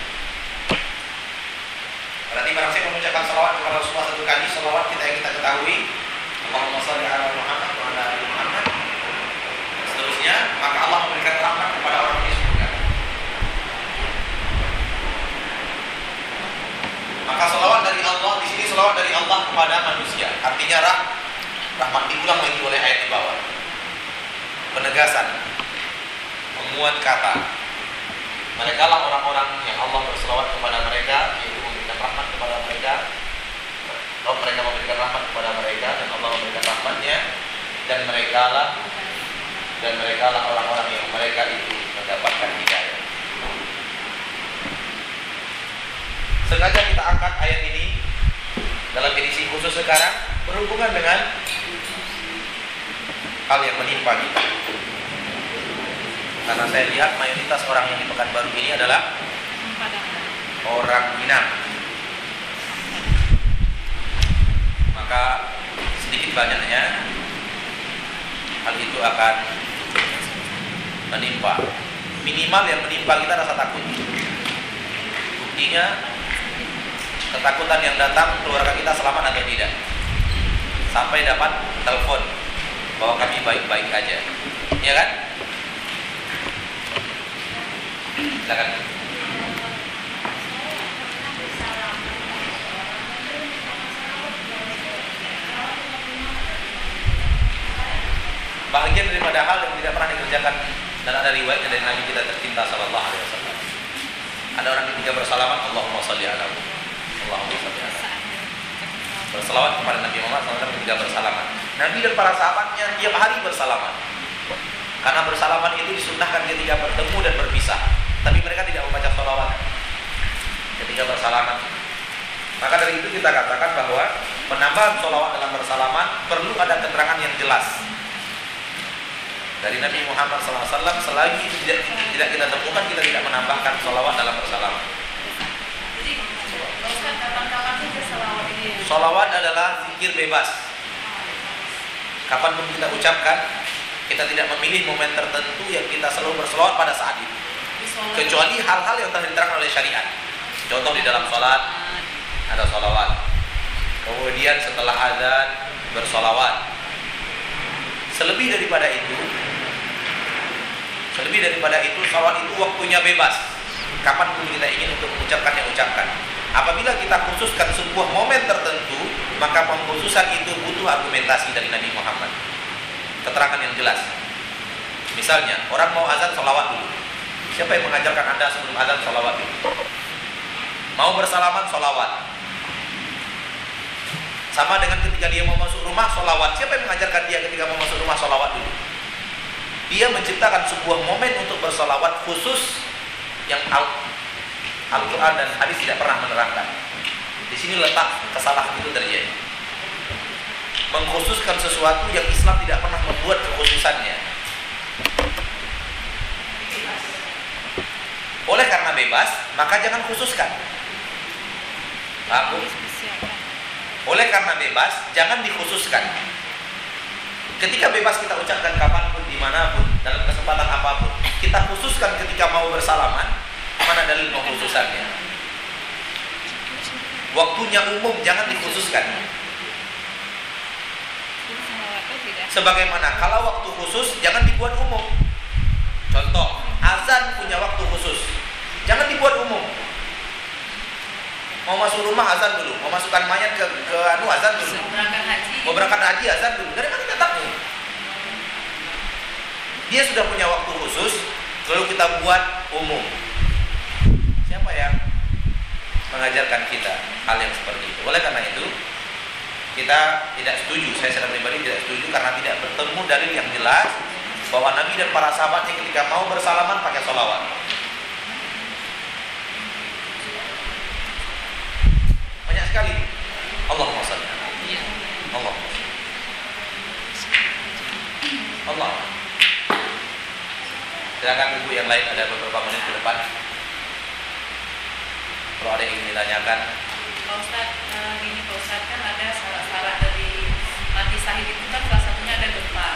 Berarti barang siapa mengucapkan salawat kepada Rasulullah satu kali, salawat kita yang kita ketahui, Allahumma salli ala Muhammad wa ala ali Muhammad. Seterusnya, maka Allah memberikan rahmat kepada orang di surga. Maka salawat dari Allah di sini salawat dari Allah kepada manusia. Artinya rah, rahmat diulang lagi oleh ayat di bawah. Penegasan, menguat kata. Mereka lah orang-orang yang Allah berselawat kepada mereka, yaitu memberikan rahmat kepada mereka. Kalau mereka memberikan rahmat kepada mereka dan Allah memberikan rahmatnya dan mereka lah dan mereka lah orang-orang yang mereka itu mendapatkan hidayah. Sengaja kita angkat ayat ini dalam edisi khusus sekarang berhubungan dengan hal yang menimpa kita. Karena saya lihat mayoritas orang yang di Pekanbaru ini adalah orang Minang. Maka sedikit banyaknya hal itu akan menimpa. Minimal yang menimpa kita rasa takut. Buktinya ketakutan yang datang keluarga kita selamat atau tidak. Sampai dapat telepon bahwa kami baik-baik aja. Ya kan? Silakan. Bagian daripada hal yang tidak pernah dikerjakan dan ada riwayatnya dari Nabi kita tercinta Sallallahu Alaihi Wasallam Ada orang ketika bersalaman, Allahumma salli ala Bersalawat kepada Nabi Muhammad SAW ketika bersalaman. Nabi dan para sahabatnya tiap hari bersalaman. Karena bersalaman itu disunnahkan ketika bertemu dan berpisah. Tapi mereka tidak membaca salawat ketika bersalaman. Maka dari itu kita katakan bahwa penambahan salawat dalam bersalaman perlu ada keterangan yang jelas dari Nabi Muhammad SAW selagi tidak, tidak kita temukan kita tidak menambahkan salawat dalam bersalaman. Jadi, Ustaz, kapan-kapan saja salawat adalah zikir bebas. Kapan pun kita ucapkan, kita tidak memilih momen tertentu yang kita selalu berselawat pada saat itu. Kecuali hal-hal yang telah oleh syariat. Contoh di dalam sholat ada salawat. Kemudian setelah azan bersolawat. Selebih daripada itu, selebih daripada itu salawat itu waktunya bebas. Kapan pun kita ingin untuk mengucapkannya ucapkan. Apabila kita khususkan sebuah momen tertentu, maka pengkhususan itu butuh argumentasi dari Nabi Muhammad. Keterangan yang jelas. Misalnya, orang mau azan salawat dulu. Siapa yang mengajarkan Anda sebelum azan salawat dulu? Mau bersalaman salawat. Sama dengan ketika dia mau masuk rumah salawat. Siapa yang mengajarkan dia ketika mau masuk rumah salawat dulu? Dia menciptakan sebuah momen untuk bersalawat khusus yang Al-Quran dan hadis tidak pernah menerangkan. Di sini letak kesalahan itu terjadi. Mengkhususkan sesuatu yang Islam tidak pernah membuat kekhususannya. Oleh karena bebas, maka jangan khususkan. Bu? Oleh karena bebas, jangan dikhususkan. Ketika bebas kita ucapkan kapan pun, di mana pun, dalam kesempatan apa pun, kita khususkan ketika mau bersalaman, mana dalil pengkhususannya? Waktunya umum, jangan dikhususkan. Sebagaimana kalau waktu khusus, jangan dibuat umum. Contoh, azan punya waktu khusus, jangan dibuat umum. Mau masuk rumah azan dulu, mau masukkan mayat ke, ke anu azan dulu. Mau berangkat haji. Mau berangkat haji azan dulu. Dari mana tahu? Dia sudah punya waktu khusus, lalu kita buat umum. Siapa yang mengajarkan kita hal yang seperti itu? Oleh karena itu, kita tidak setuju. Saya secara pribadi tidak setuju karena tidak bertemu dalil yang jelas bahwa Nabi dan para sahabatnya ketika mau bersalaman pakai sholawat. Banyak sekali. Allahumma salli. Allah. Allah. Silakan ibu yang lain ada beberapa menit ke depan. Kalau ada yang ingin ditanyakan, Pak Ustaz, eh, gini Pak Ustaz, kan ada syarat-syarat dari mati sahid itu kan salah satunya ada gempa.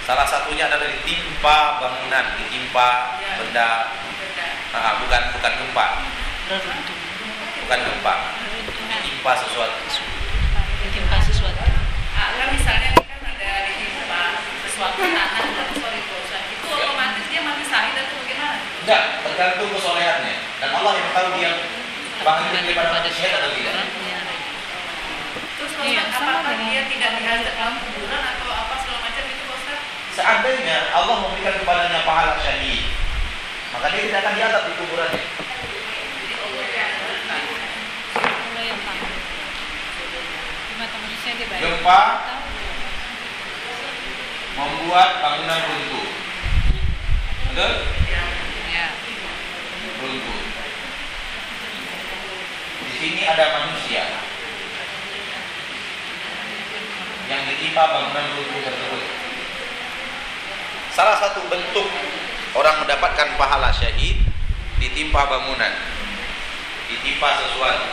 salah satunya adalah ditimpa bangunan, ditimpa Ya. benda, Beda. ah, bukan bukan gempa, bukan gempa, ditimpa sesuatu. Ditimpa sesuatu. Ah, kan misalnya kan ada ditimpa sesuatu tanah dan sorry Pak itu Ya. otomatis dia mati sahid atau bagaimana? Enggak, tergantung kesolehannya. Dan Allah yang tahu dia bangun daripada manusia atau tidak. Terus Pak Iya, Ustaz, sama apakah dengan- dia tidak diazab dalam kuburan atau apa segala macam itu Ustaz? Seandainya Allah memberikan kepadanya pahala syahid, maka dia tidak akan diazab di kuburannya. Kalau baik. Gempa membuat bangunan runtuh. Betul? Ya. Runtuh. Sini ada manusia yang ditimpa bangunan runtuh tersebut. Salah satu bentuk orang mendapatkan pahala syahid ditimpa bangunan, ditimpa sesuatu.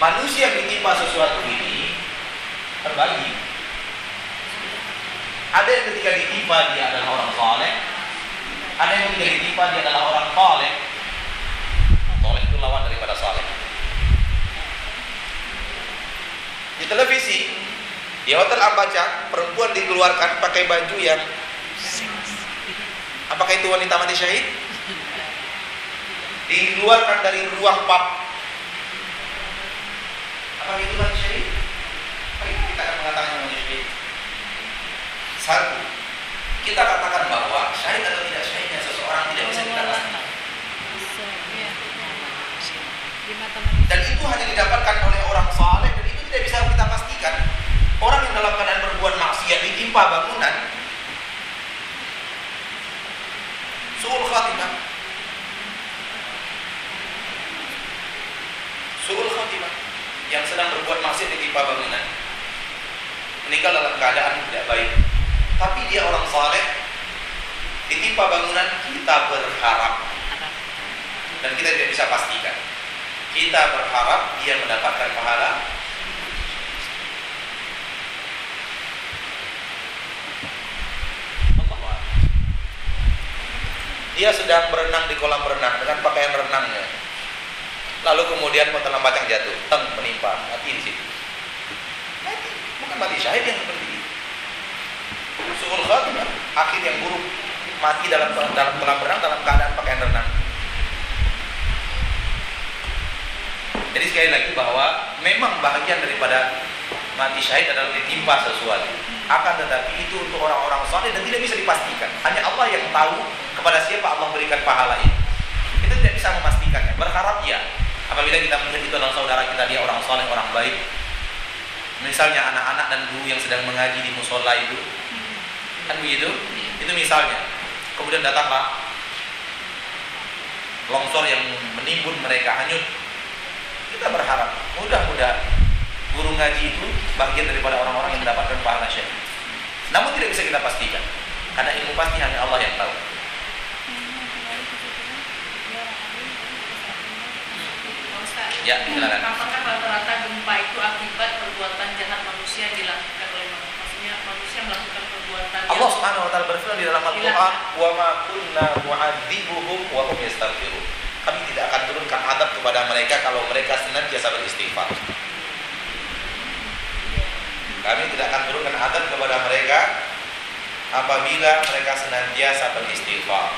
Manusia yang ditimpa sesuatu ini terbagi. Ada yang ketika ditimpa dia adalah orang soleh, ada yang ketika ditimpa dia adalah orang soleh. Soleh itu lawan daripada soleh. Di televisi, di hotel Ambaca, perempuan dikeluarkan pakai baju yang Apakah itu wanita mati syahid? Dikeluarkan dari ruang pub. Apakah itu mati syahid? Kita akan mengatakan mati syahid? Satu, kita katakan bahwa syahid atau tidak syahidnya seseorang tidak bisa kita pastikan. Iya. manusia. Dan itu hanya didapatkan oleh orang saleh tidak bisa kita pastikan. Orang yang dalam keadaan berbuat maksiat ditimpa bangunan suul khatimah. Suul khatimah yang sedang berbuat maksiat ditimpa bangunan meninggal dalam keadaan tidak baik. Tapi dia orang saleh ditimpa bangunan kita berharap dan kita tidak bisa pastikan. Kita berharap dia mendapatkan pahala Dia sedang berenang di kolam renang dengan pakaian renangnya. Lalu kemudian mau bacang jatuh, teng menimpa, mati di situ. Mati, bukan mati syahid yang seperti itu. Suul khatimah, akhir yang buruk, mati dalam dalam kolam renang dalam keadaan pakaian renang. Jadi sekali lagi bahwa memang bahagian daripada mati syahid adalah ditimpa sesuatu. Akan tetapi itu untuk orang-orang saleh dan tidak bisa dipastikan. Hanya Allah yang tahu kepada siapa Allah berikan pahala itu. Kita tidak bisa memastikannya. Berharap ya. Apabila kita melihat itu adalah saudara kita dia orang saleh, orang baik. Misalnya anak-anak dan guru yang sedang mengaji di musola itu, kan begitu? Itu misalnya. Kemudian datanglah longsor yang menimbun mereka hanyut kita berharap mudah-mudahan guru ngaji itu bagian daripada orang-orang yang mendapatkan pahala syahid. Namun tidak bisa kita pastikan karena ilmu pasti hanya Allah yang tahu. Pak Ustaz, Ya, silakan. apakah rata-rata gempa itu akibat perbuatan jahat manusia yang dilakukan oleh manusia? Manusia melakukan perbuatan Allah Subhanahu wa taala berfirman di dalam Al-Qur'an, "Wa ma kunna mu'adzibuhum wa hum yastaghfirun." Kami tidak akan turunkan adab kepada mereka kalau mereka senantiasa beristighfar. Kami tidak akan turunkan adab kepada mereka apabila mereka senantiasa beristighfar.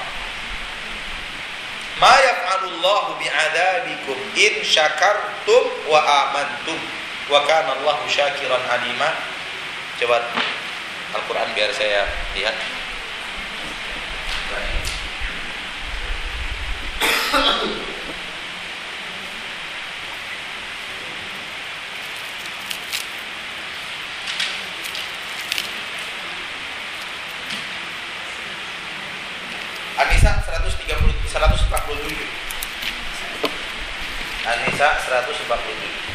Ma yaf'alullahu bi'adabikum in syakartum wa amantum wa kana Allahu syakiran alima. Coba Al-Quran biar saya lihat. 130 147. An-Nisa 147.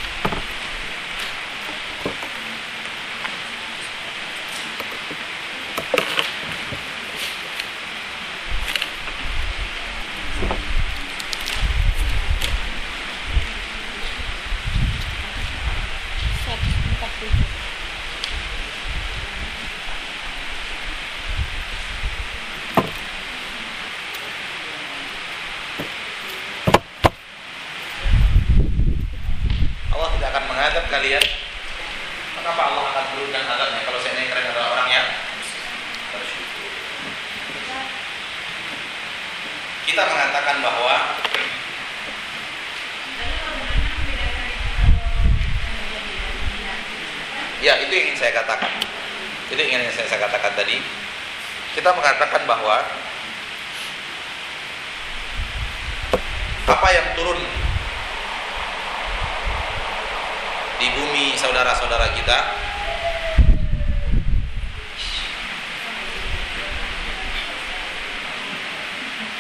Seratus empat puluh. Allah tidak akan mengadab kalian. Mengapa Allah akan turunkan adabnya kalau saya ini kalian adalah orang yang? Kita mengatakan bahwa ya itu yang ingin saya katakan. Itu yang ingin saya, saya katakan tadi. Kita mengatakan bahwa apa yang turun di bumi saudara-saudara kita.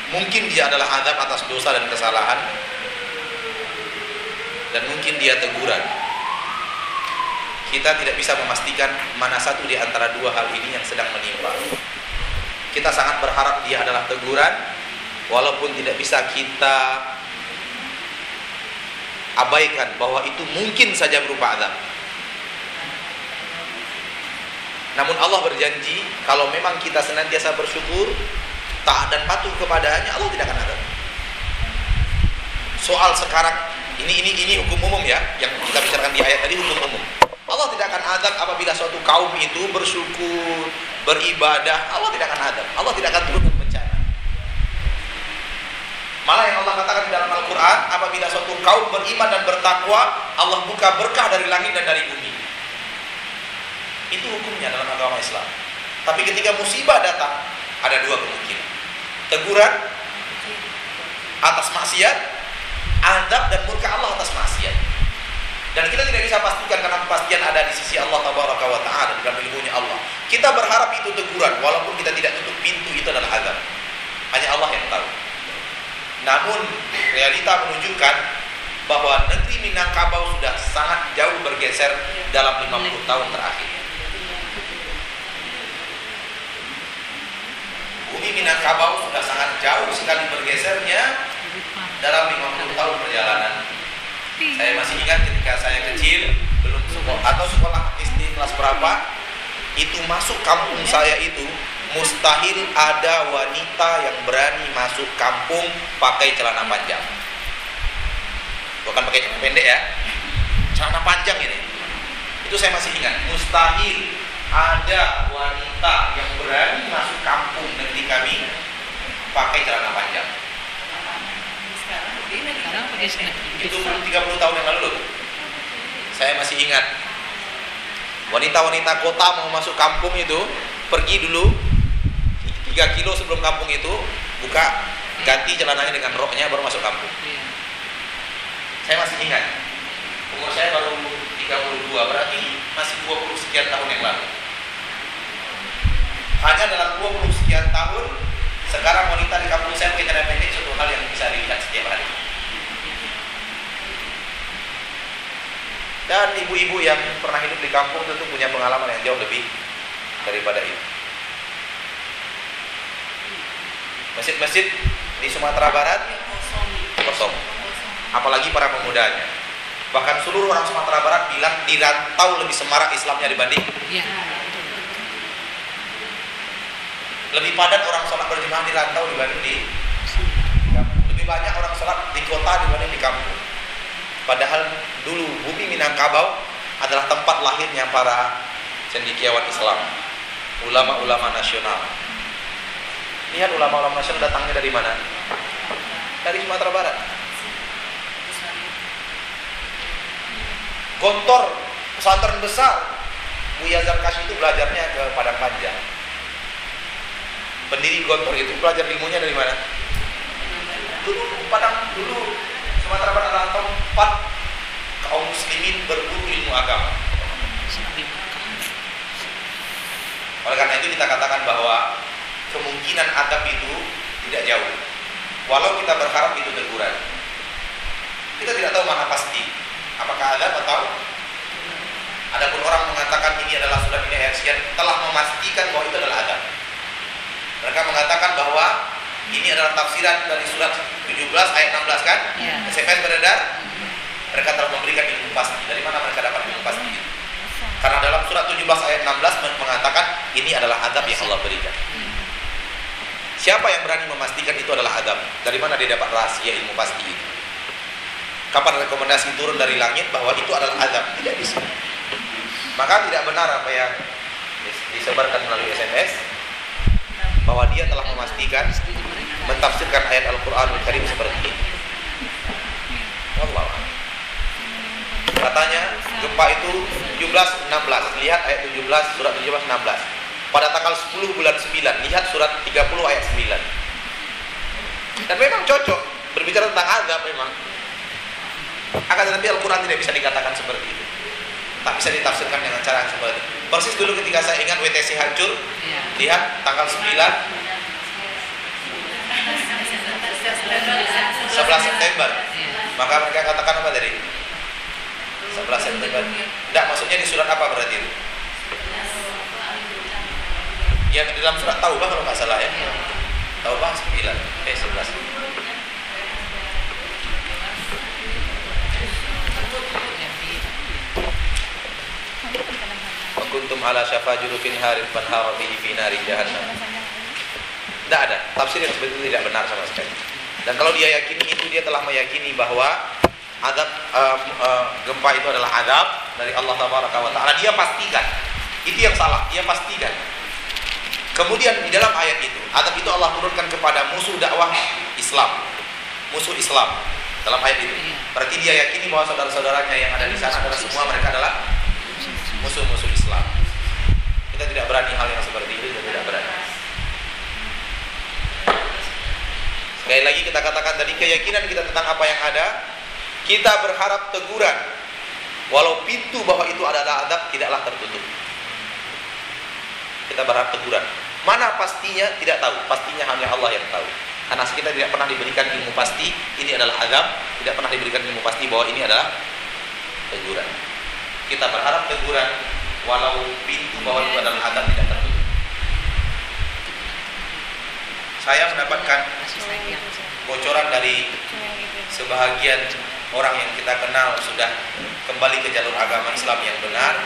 Mungkin dia adalah adab atas dosa dan kesalahan. Dan mungkin dia teguran. Kita tidak bisa memastikan mana satu di antara dua hal ini yang sedang menimpa. Kita sangat berharap dia adalah teguran walaupun tidak bisa kita abaikan bahwa itu mungkin saja berupa azab. Namun Allah berjanji kalau memang kita senantiasa bersyukur, taat dan patuh kepadanya, Allah tidak akan azab. Soal sekarang ini ini ini hukum umum ya yang kita bicarakan di ayat tadi hukum umum. Allah tidak akan azab apabila suatu kaum itu bersyukur, beribadah, Allah tidak akan azab. Allah tidak akan bencana. Malah yang Allah katakan di dalam Al-Quran Apabila suatu kaum beriman dan bertakwa Allah buka berkah dari langit dan dari bumi Itu hukumnya dalam agama Islam Tapi ketika musibah datang Ada dua kemungkinan Teguran Atas maksiat azab dan murka Allah atas maksiat. Dan kita tidak bisa pastikan karena kepastian ada di sisi Allah tabaraka wa taala dalam ilmunya Allah. Kita berharap itu teguran walaupun kita tidak tutup pintu itu adalah azab. Hanya Allah yang tahu. Namun realita menunjukkan bahwa negeri Minangkabau sudah sangat jauh bergeser dalam 50 tahun terakhir. Bumi Minangkabau sudah sangat jauh sekali bergesernya dalam 50 tahun perjalanan. Saya masih ingat ketika saya kecil, belum sekolah atau sekolah SD kelas berapa, itu masuk kampung saya itu mustahil ada wanita yang berani masuk kampung pakai celana panjang. Bukan pakai celana pendek ya, celana panjang ini. Itu saya masih ingat, mustahil ada wanita yang berani masuk kampung negeri kami pakai celana panjang. Itu belum 30 tahun yang lalu. Saya masih ingat. Wanita-wanita kota mau masuk kampung itu pergi dulu 3 kilo sebelum kampung itu buka ganti celananya dengan roknya baru masuk kampung. Iya. Saya masih ingat. Umur saya baru 32 berarti masih 20 sekian tahun yang lalu. Hanya dalam 20 sekian tahun sekarang wanita di kampung saya celana pendek suatu hal yang bisa dilihat setiap hari. Dan ibu-ibu yang pernah hidup di kampung tentu punya pengalaman yang jauh lebih daripada itu. Masjid-masjid di Sumatera Barat kosong. Apalagi para pemudanya. Bahkan seluruh orang Sumatera Barat bilang di rantau lebih semarak Islamnya dibanding Iya. lebih padat orang sholat berjemaah di rantau dibanding di. Lebih banyak orang sholat di kota dibanding di kampung. Padahal dulu bumi Minangkabau adalah tempat lahirnya para cendekiawan Islam, ulama-ulama nasional. Lihat ulama-ulama nasional datangnya dari mana? Dari Sumatera Barat. Gontor pesantren besar Buya Zarkashi itu belajarnya ke Padang Panjang. Pendiri Gontor itu belajar ilmunya dari mana? Dulu Padang dulu Sumatera Barat adalah tempat kaum muslimin berburu ilmu agama. Oleh karena itu kita katakan bahwa kemungkinan adab itu tidak jauh. Walau kita berharap itu teguran. Kita tidak tahu mana pasti. Apakah adab atau Adapun orang mengatakan ini adalah surat ini ayat sekian telah memastikan bahwa itu adalah adab. Mereka mengatakan bahwa ini adalah tafsiran dari surat 17 ayat 16 kan? Iya. SMS beredar. Mereka telah memberikan ilmu pasti. Dari mana mereka dapat ilmu pasti itu? Karena dalam surat 17 ayat 16 men- mengatakan ini adalah adab yang Allah berikan. Siapa yang berani memastikan itu adalah adab? Dari mana dia dapat rahasia ilmu pasti itu? Kapan rekomendasi turun dari langit bahwa itu adalah adab? Tidak bisa. Maka tidak benar apa yang dis- disebarkan melalui SMS bahwa dia telah memastikan mentafsirkan ayat Al-Qur'anul Karim seperti ini. Allah. Katanya gempa itu 17 16. Lihat ayat 17 surat 17 16. Pada tanggal 10 bulan 9, lihat surat 30 ayat 9. Dan memang cocok berbicara tentang azab memang. Akan tetapi Al-Qur'an tidak bisa dikatakan seperti itu. Tak bisa ditafsirkan dengan cara yang seperti itu. Persis dulu ketika saya ingat WTC hancur, Iya. lihat tanggal 9 11 September. Iya. Maka mereka katakan apa tadi? 11 September. Tidak, maksudnya di surat apa berarti itu? Ya di dalam surat Taubah kalau nggak salah ya. Taubah 9, eh 11. Wa kuntum ala syafa jurufin harin fanhara bihi fi nari jahannam. Tidak ada. Tafsir yang seperti itu tidak benar sama sekali. Dan kalau dia yakini itu dia telah meyakini bahwa adab eh, eh, gempa itu adalah adab dari Allah Tabaraka wa taala. Dia pastikan. Itu yang salah, dia pastikan. Kemudian di dalam ayat itu, adab itu Allah turunkan kepada musuh dakwah Islam. Musuh Islam dalam ayat itu. Berarti dia yakini bahwa saudara-saudaranya yang ada di sana adalah semua mereka adalah musuh-musuh Islam. Kita tidak berani hal yang seperti itu, kita tidak berani. Sekali lagi kita katakan tadi keyakinan kita tentang apa yang ada Kita berharap teguran. Walau pintu bahwa itu adalah adab tidaklah tertutup. Kita berharap teguran. Mana pastinya tidak tahu. Pastinya hanya Allah yang tahu. Karena kita tidak pernah diberikan ilmu pasti ini adalah azab, tidak pernah diberikan ilmu pasti bahwa ini adalah teguran. Kita berharap teguran walau pintu bahwa itu adalah adab tidak tertutup. Saya mendapatkan bocoran dari sebahagian orang yang kita kenal sudah kembali ke jalur agama Islam yang benar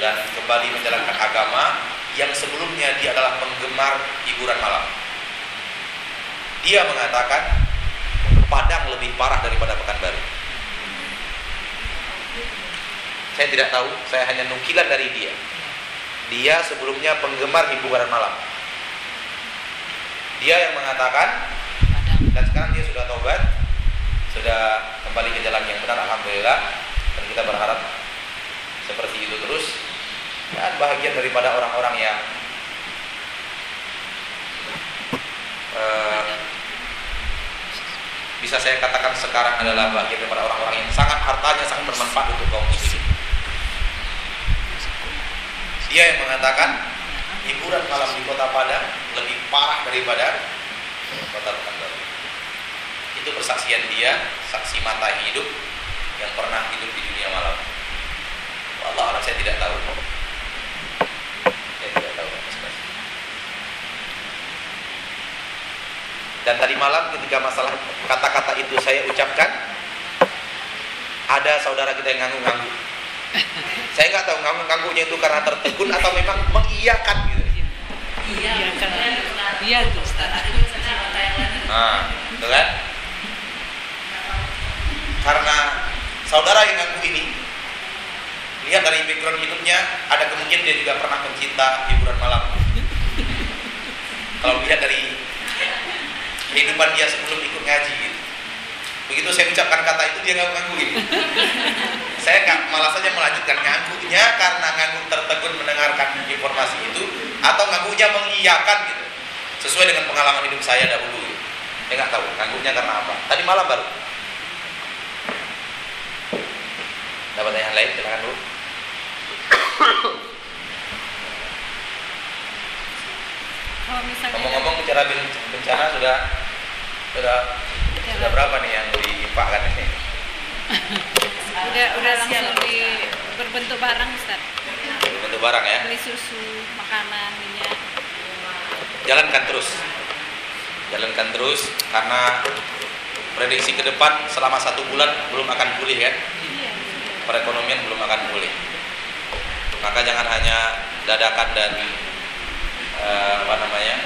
dan kembali menjalankan agama yang sebelumnya dia adalah penggemar hiburan malam. Dia mengatakan Padang lebih parah daripada Pekanbaru. Saya tidak tahu, saya hanya nukilan dari dia. Dia sebelumnya penggemar hiburan malam. Dia yang mengatakan dan sekarang dia sudah tobat, sudah kembali ke jalan yang benar alhamdulillah dan kita berharap seperti itu terus dan bahagian daripada orang-orang yang eh, bisa saya katakan sekarang adalah bagian daripada orang-orang yang sangat hartanya sangat bermanfaat untuk kaum muslimin. Dia yang mengatakan hiburan malam di kota Padang lebih parah daripada kota Pekanbaru. Itu persaksian dia, saksi mata hidup yang pernah hidup di dunia malam. Allah Allah saya tidak tahu. Saya tidak tahu. Dan tadi malam ketika masalah kata-kata itu saya ucapkan, ada saudara kita yang nganggu-nganggu. Saya nggak tahu nganggu-nganggunya itu karena tertegun atau memang mengiyakan gitu. Iya, iya. Nah, itu kan? Karena saudara yang ngaku ini lihat dari background hidupnya ada kemungkinan dia juga pernah mencinta hiburan malam. Kalau lihat dari kehidupan dia sebelum ikut ngaji gitu. Begitu saya ucapkan kata itu dia ngaku-ngaku gitu. Saya nggak malah saja melanjutkan ngakunya karena ngaku tertegun mendengarkan informasi itu atau ngakunya mengiyakan gitu. Sesuai dengan pengalaman hidup saya dahulu. Gitu. Saya nggak tahu ngakunya karena apa. Tadi malam baru. Dapat yang lain silakan dulu. Kalau misalnya Ngomong-ngomong bicara ben- bencana sudah sudah sudah berapa nih yang diimpakkan ini? udah udah langsung di berbentuk barang Ustaz. Untuk barang ya. Beli susu, makanan, minyak. Jalankan terus. Jalankan terus karena prediksi ke depan selama satu bulan belum akan pulih kan? Iya. Perekonomian belum akan pulih. Maka jangan hanya dadakan dan eh, apa namanya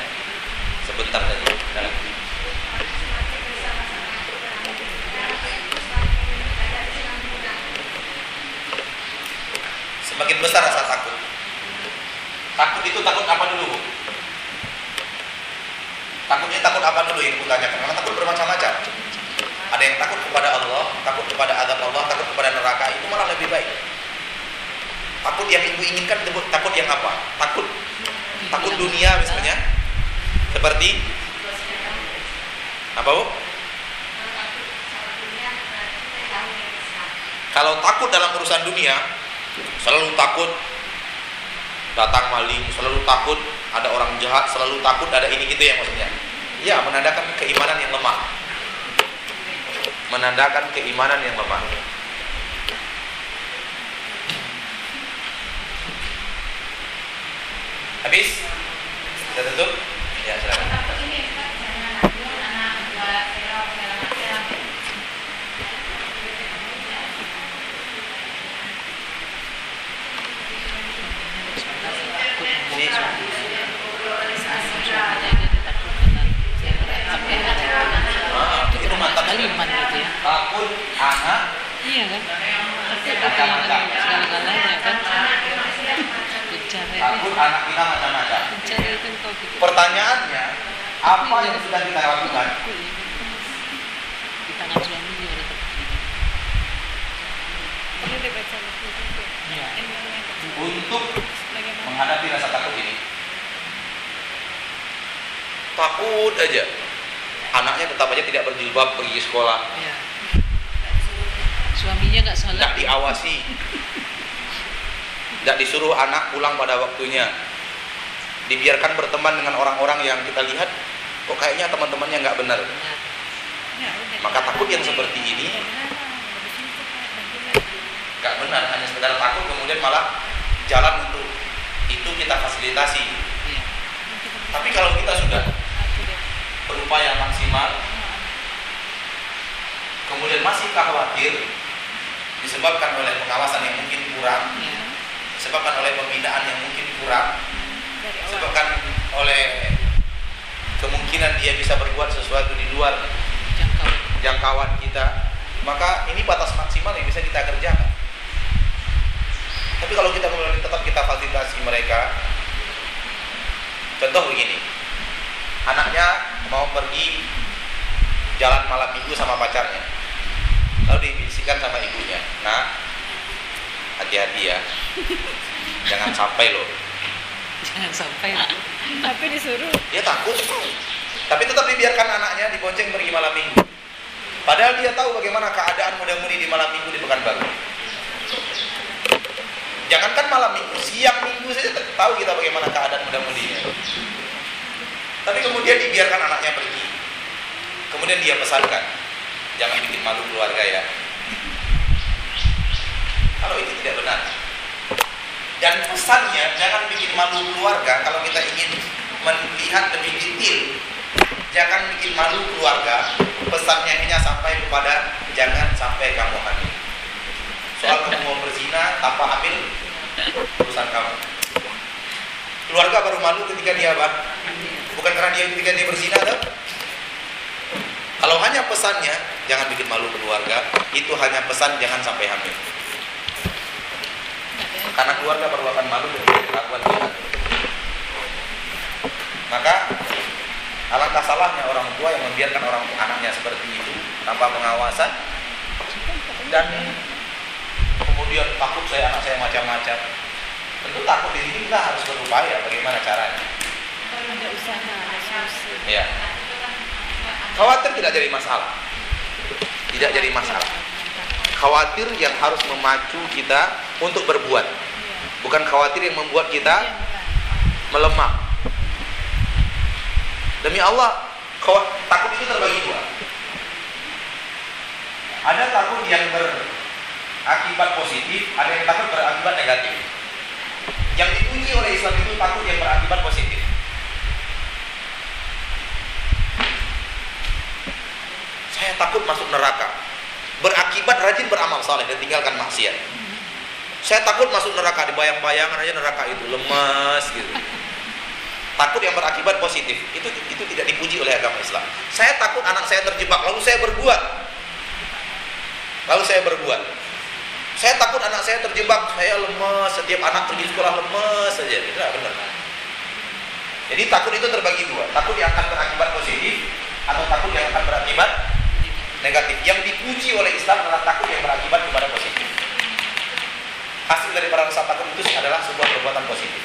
sebentar saja. Semakin besar rasa takut. Takut itu takut apa dulu? Bu? Takutnya takut apa dulu yang kutanyakan? Karena takut bermacam-macam. Ada yang takut kepada Allah, takut kepada azab Allah, takut kepada neraka. Itu malah lebih baik. Takut yang ibu inginkan takut, takut yang apa? Takut takut dunia misalnya. Seperti apa bu? Kalau takut dalam urusan dunia, selalu takut datang maling, selalu takut ada orang jahat, selalu takut ada ini gitu ya maksudnya. Ya, menandakan keimanan yang lemah. Menandakan keimanan yang lemah. Habis? Sudah tutup? Ya, silakan. Ini Kaliman gitu ya. Takut anak Iya kan? Segala-galanya kan? Bicara takut itu, anak kita macam-macam. bicara itu kau gitu. Pertanyaannya, apa yang sudah kita lakukan Aku ya, di tangan suami juga ada Perlu dibaca buku juga. Iya. Kecil. untuk menghadapi rasa takut ini? Takut aja. Anaknya tetap aja tidak berjilbab pergi ke sekolah. Iya. Suaminya nggak sholat. nggak diawasi, nggak disuruh anak pulang pada waktunya, dibiarkan berteman dengan orang-orang yang kita lihat kok kayaknya teman-temannya nggak benar. Benar. Ya. Maka takut yang seperti ini Ya, lagi. nggak benar, hanya sekedar takut kemudian malah jalan untuk itu kita fasilitasi. Iya. Tapi kalau kita sudah. Berupaya maksimal, kemudian masih khawatir disebabkan oleh pengawasan yang mungkin kurang, Iya. disebabkan oleh pembinaan yang mungkin kurang, Dari awal. disebabkan oleh kemungkinan dia bisa berbuat sesuatu di luar Jangkau. jangkauan kita, maka ini batas maksimal yang bisa kita kerjakan. Tapi kalau kita kemudian tetap kita fasilitasi mereka, contoh begini, anaknya mau pergi jalan malam minggu sama pacarnya, lalu dibisikkan sama ibunya, nah hati-hati ya, jangan sampai loh, Jangan sampai. Tapi disuruh. dia takut, tapi tetap dibiarkan anaknya dibonceng pergi malam minggu. Padahal dia tahu bagaimana keadaan muda-mudi di malam minggu di Pekanbaru. Jangankan malam minggu, siang minggu saja tahu kita bagaimana keadaan muda-mudinya. Tapi kemudian dibiarkan anaknya pergi. Kemudian dia pesankan, jangan bikin malu keluarga ya. Kalau itu tidak benar. Dan pesannya jangan bikin malu keluarga kalau kita ingin melihat lebih detail. Jangan bikin malu keluarga. Pesannya hanya sampai kepada jangan sampai kamu hamil. Soal kamu mau berzina tanpa hamil urusan kamu. Keluarga baru malu ketika dia apa? Bukan karena dia ketika dia berzina tuh. Kalau hanya pesannya jangan bikin malu keluarga, itu hanya pesan jangan sampai hamil. Karena keluarga baru akan malu dengan perlakuan kita. Maka alangkah salahnya orang tua yang membiarkan orang anaknya seperti itu tanpa pengawasan dan kemudian takut saya anak saya macam-macam. Tentu takut di sini kita harus berupaya bagaimana caranya. Ada usaha. Ya. Khawatir tidak jadi masalah. Tidak jadi masalah. Khawatir yang harus memacu kita untuk berbuat. Bukan khawatir yang membuat kita melemah. Demi Allah, takut itu terbagi dua. Ada takut yang berakibat positif, ada yang takut berakibat negatif. Yang dipuji oleh Islam itu takut yang berakibat positif. Saya takut masuk neraka. Berakibat rajin beramal saleh dan tinggalkan maksiat. Saya takut masuk neraka, dibayang-bayangan aja neraka itu lemas gitu. Takut yang berakibat positif itu itu tidak dipuji oleh agama Islam. Saya takut anak saya terjebak, lalu saya berbuat. Lalu saya berbuat. Saya takut anak saya terjebak, saya lemas, setiap anak pergi sekolah lemas saja. Tidak benar. Jadi takut itu terbagi dua. Takut yang akan berakibat positif atau takut yang akan berakibat negatif. Yang dipuji oleh Islam adalah takut yang berakibat kepada positif. Hasil dari para rasa takut itu adalah sebuah perbuatan positif.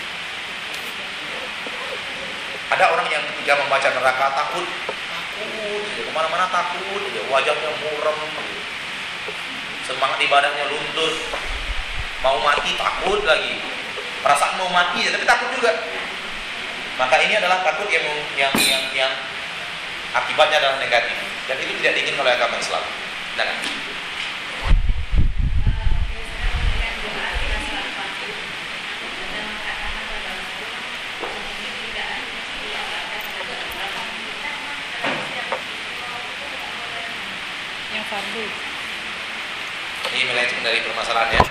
Ada orang yang ketika membaca neraka takut, takut, dia ke mana-mana takut, dia wajahnya muram, semangat ibadahnya luntur, mau mati takut lagi, perasaan mau mati tapi takut juga. Maka ini adalah takut yang yang yang, yang akibatnya adalah negatif dan itu tidak diinginkan oleh agama Islam. Nah, Yang fardu. ini melenceng dari permasalahannya.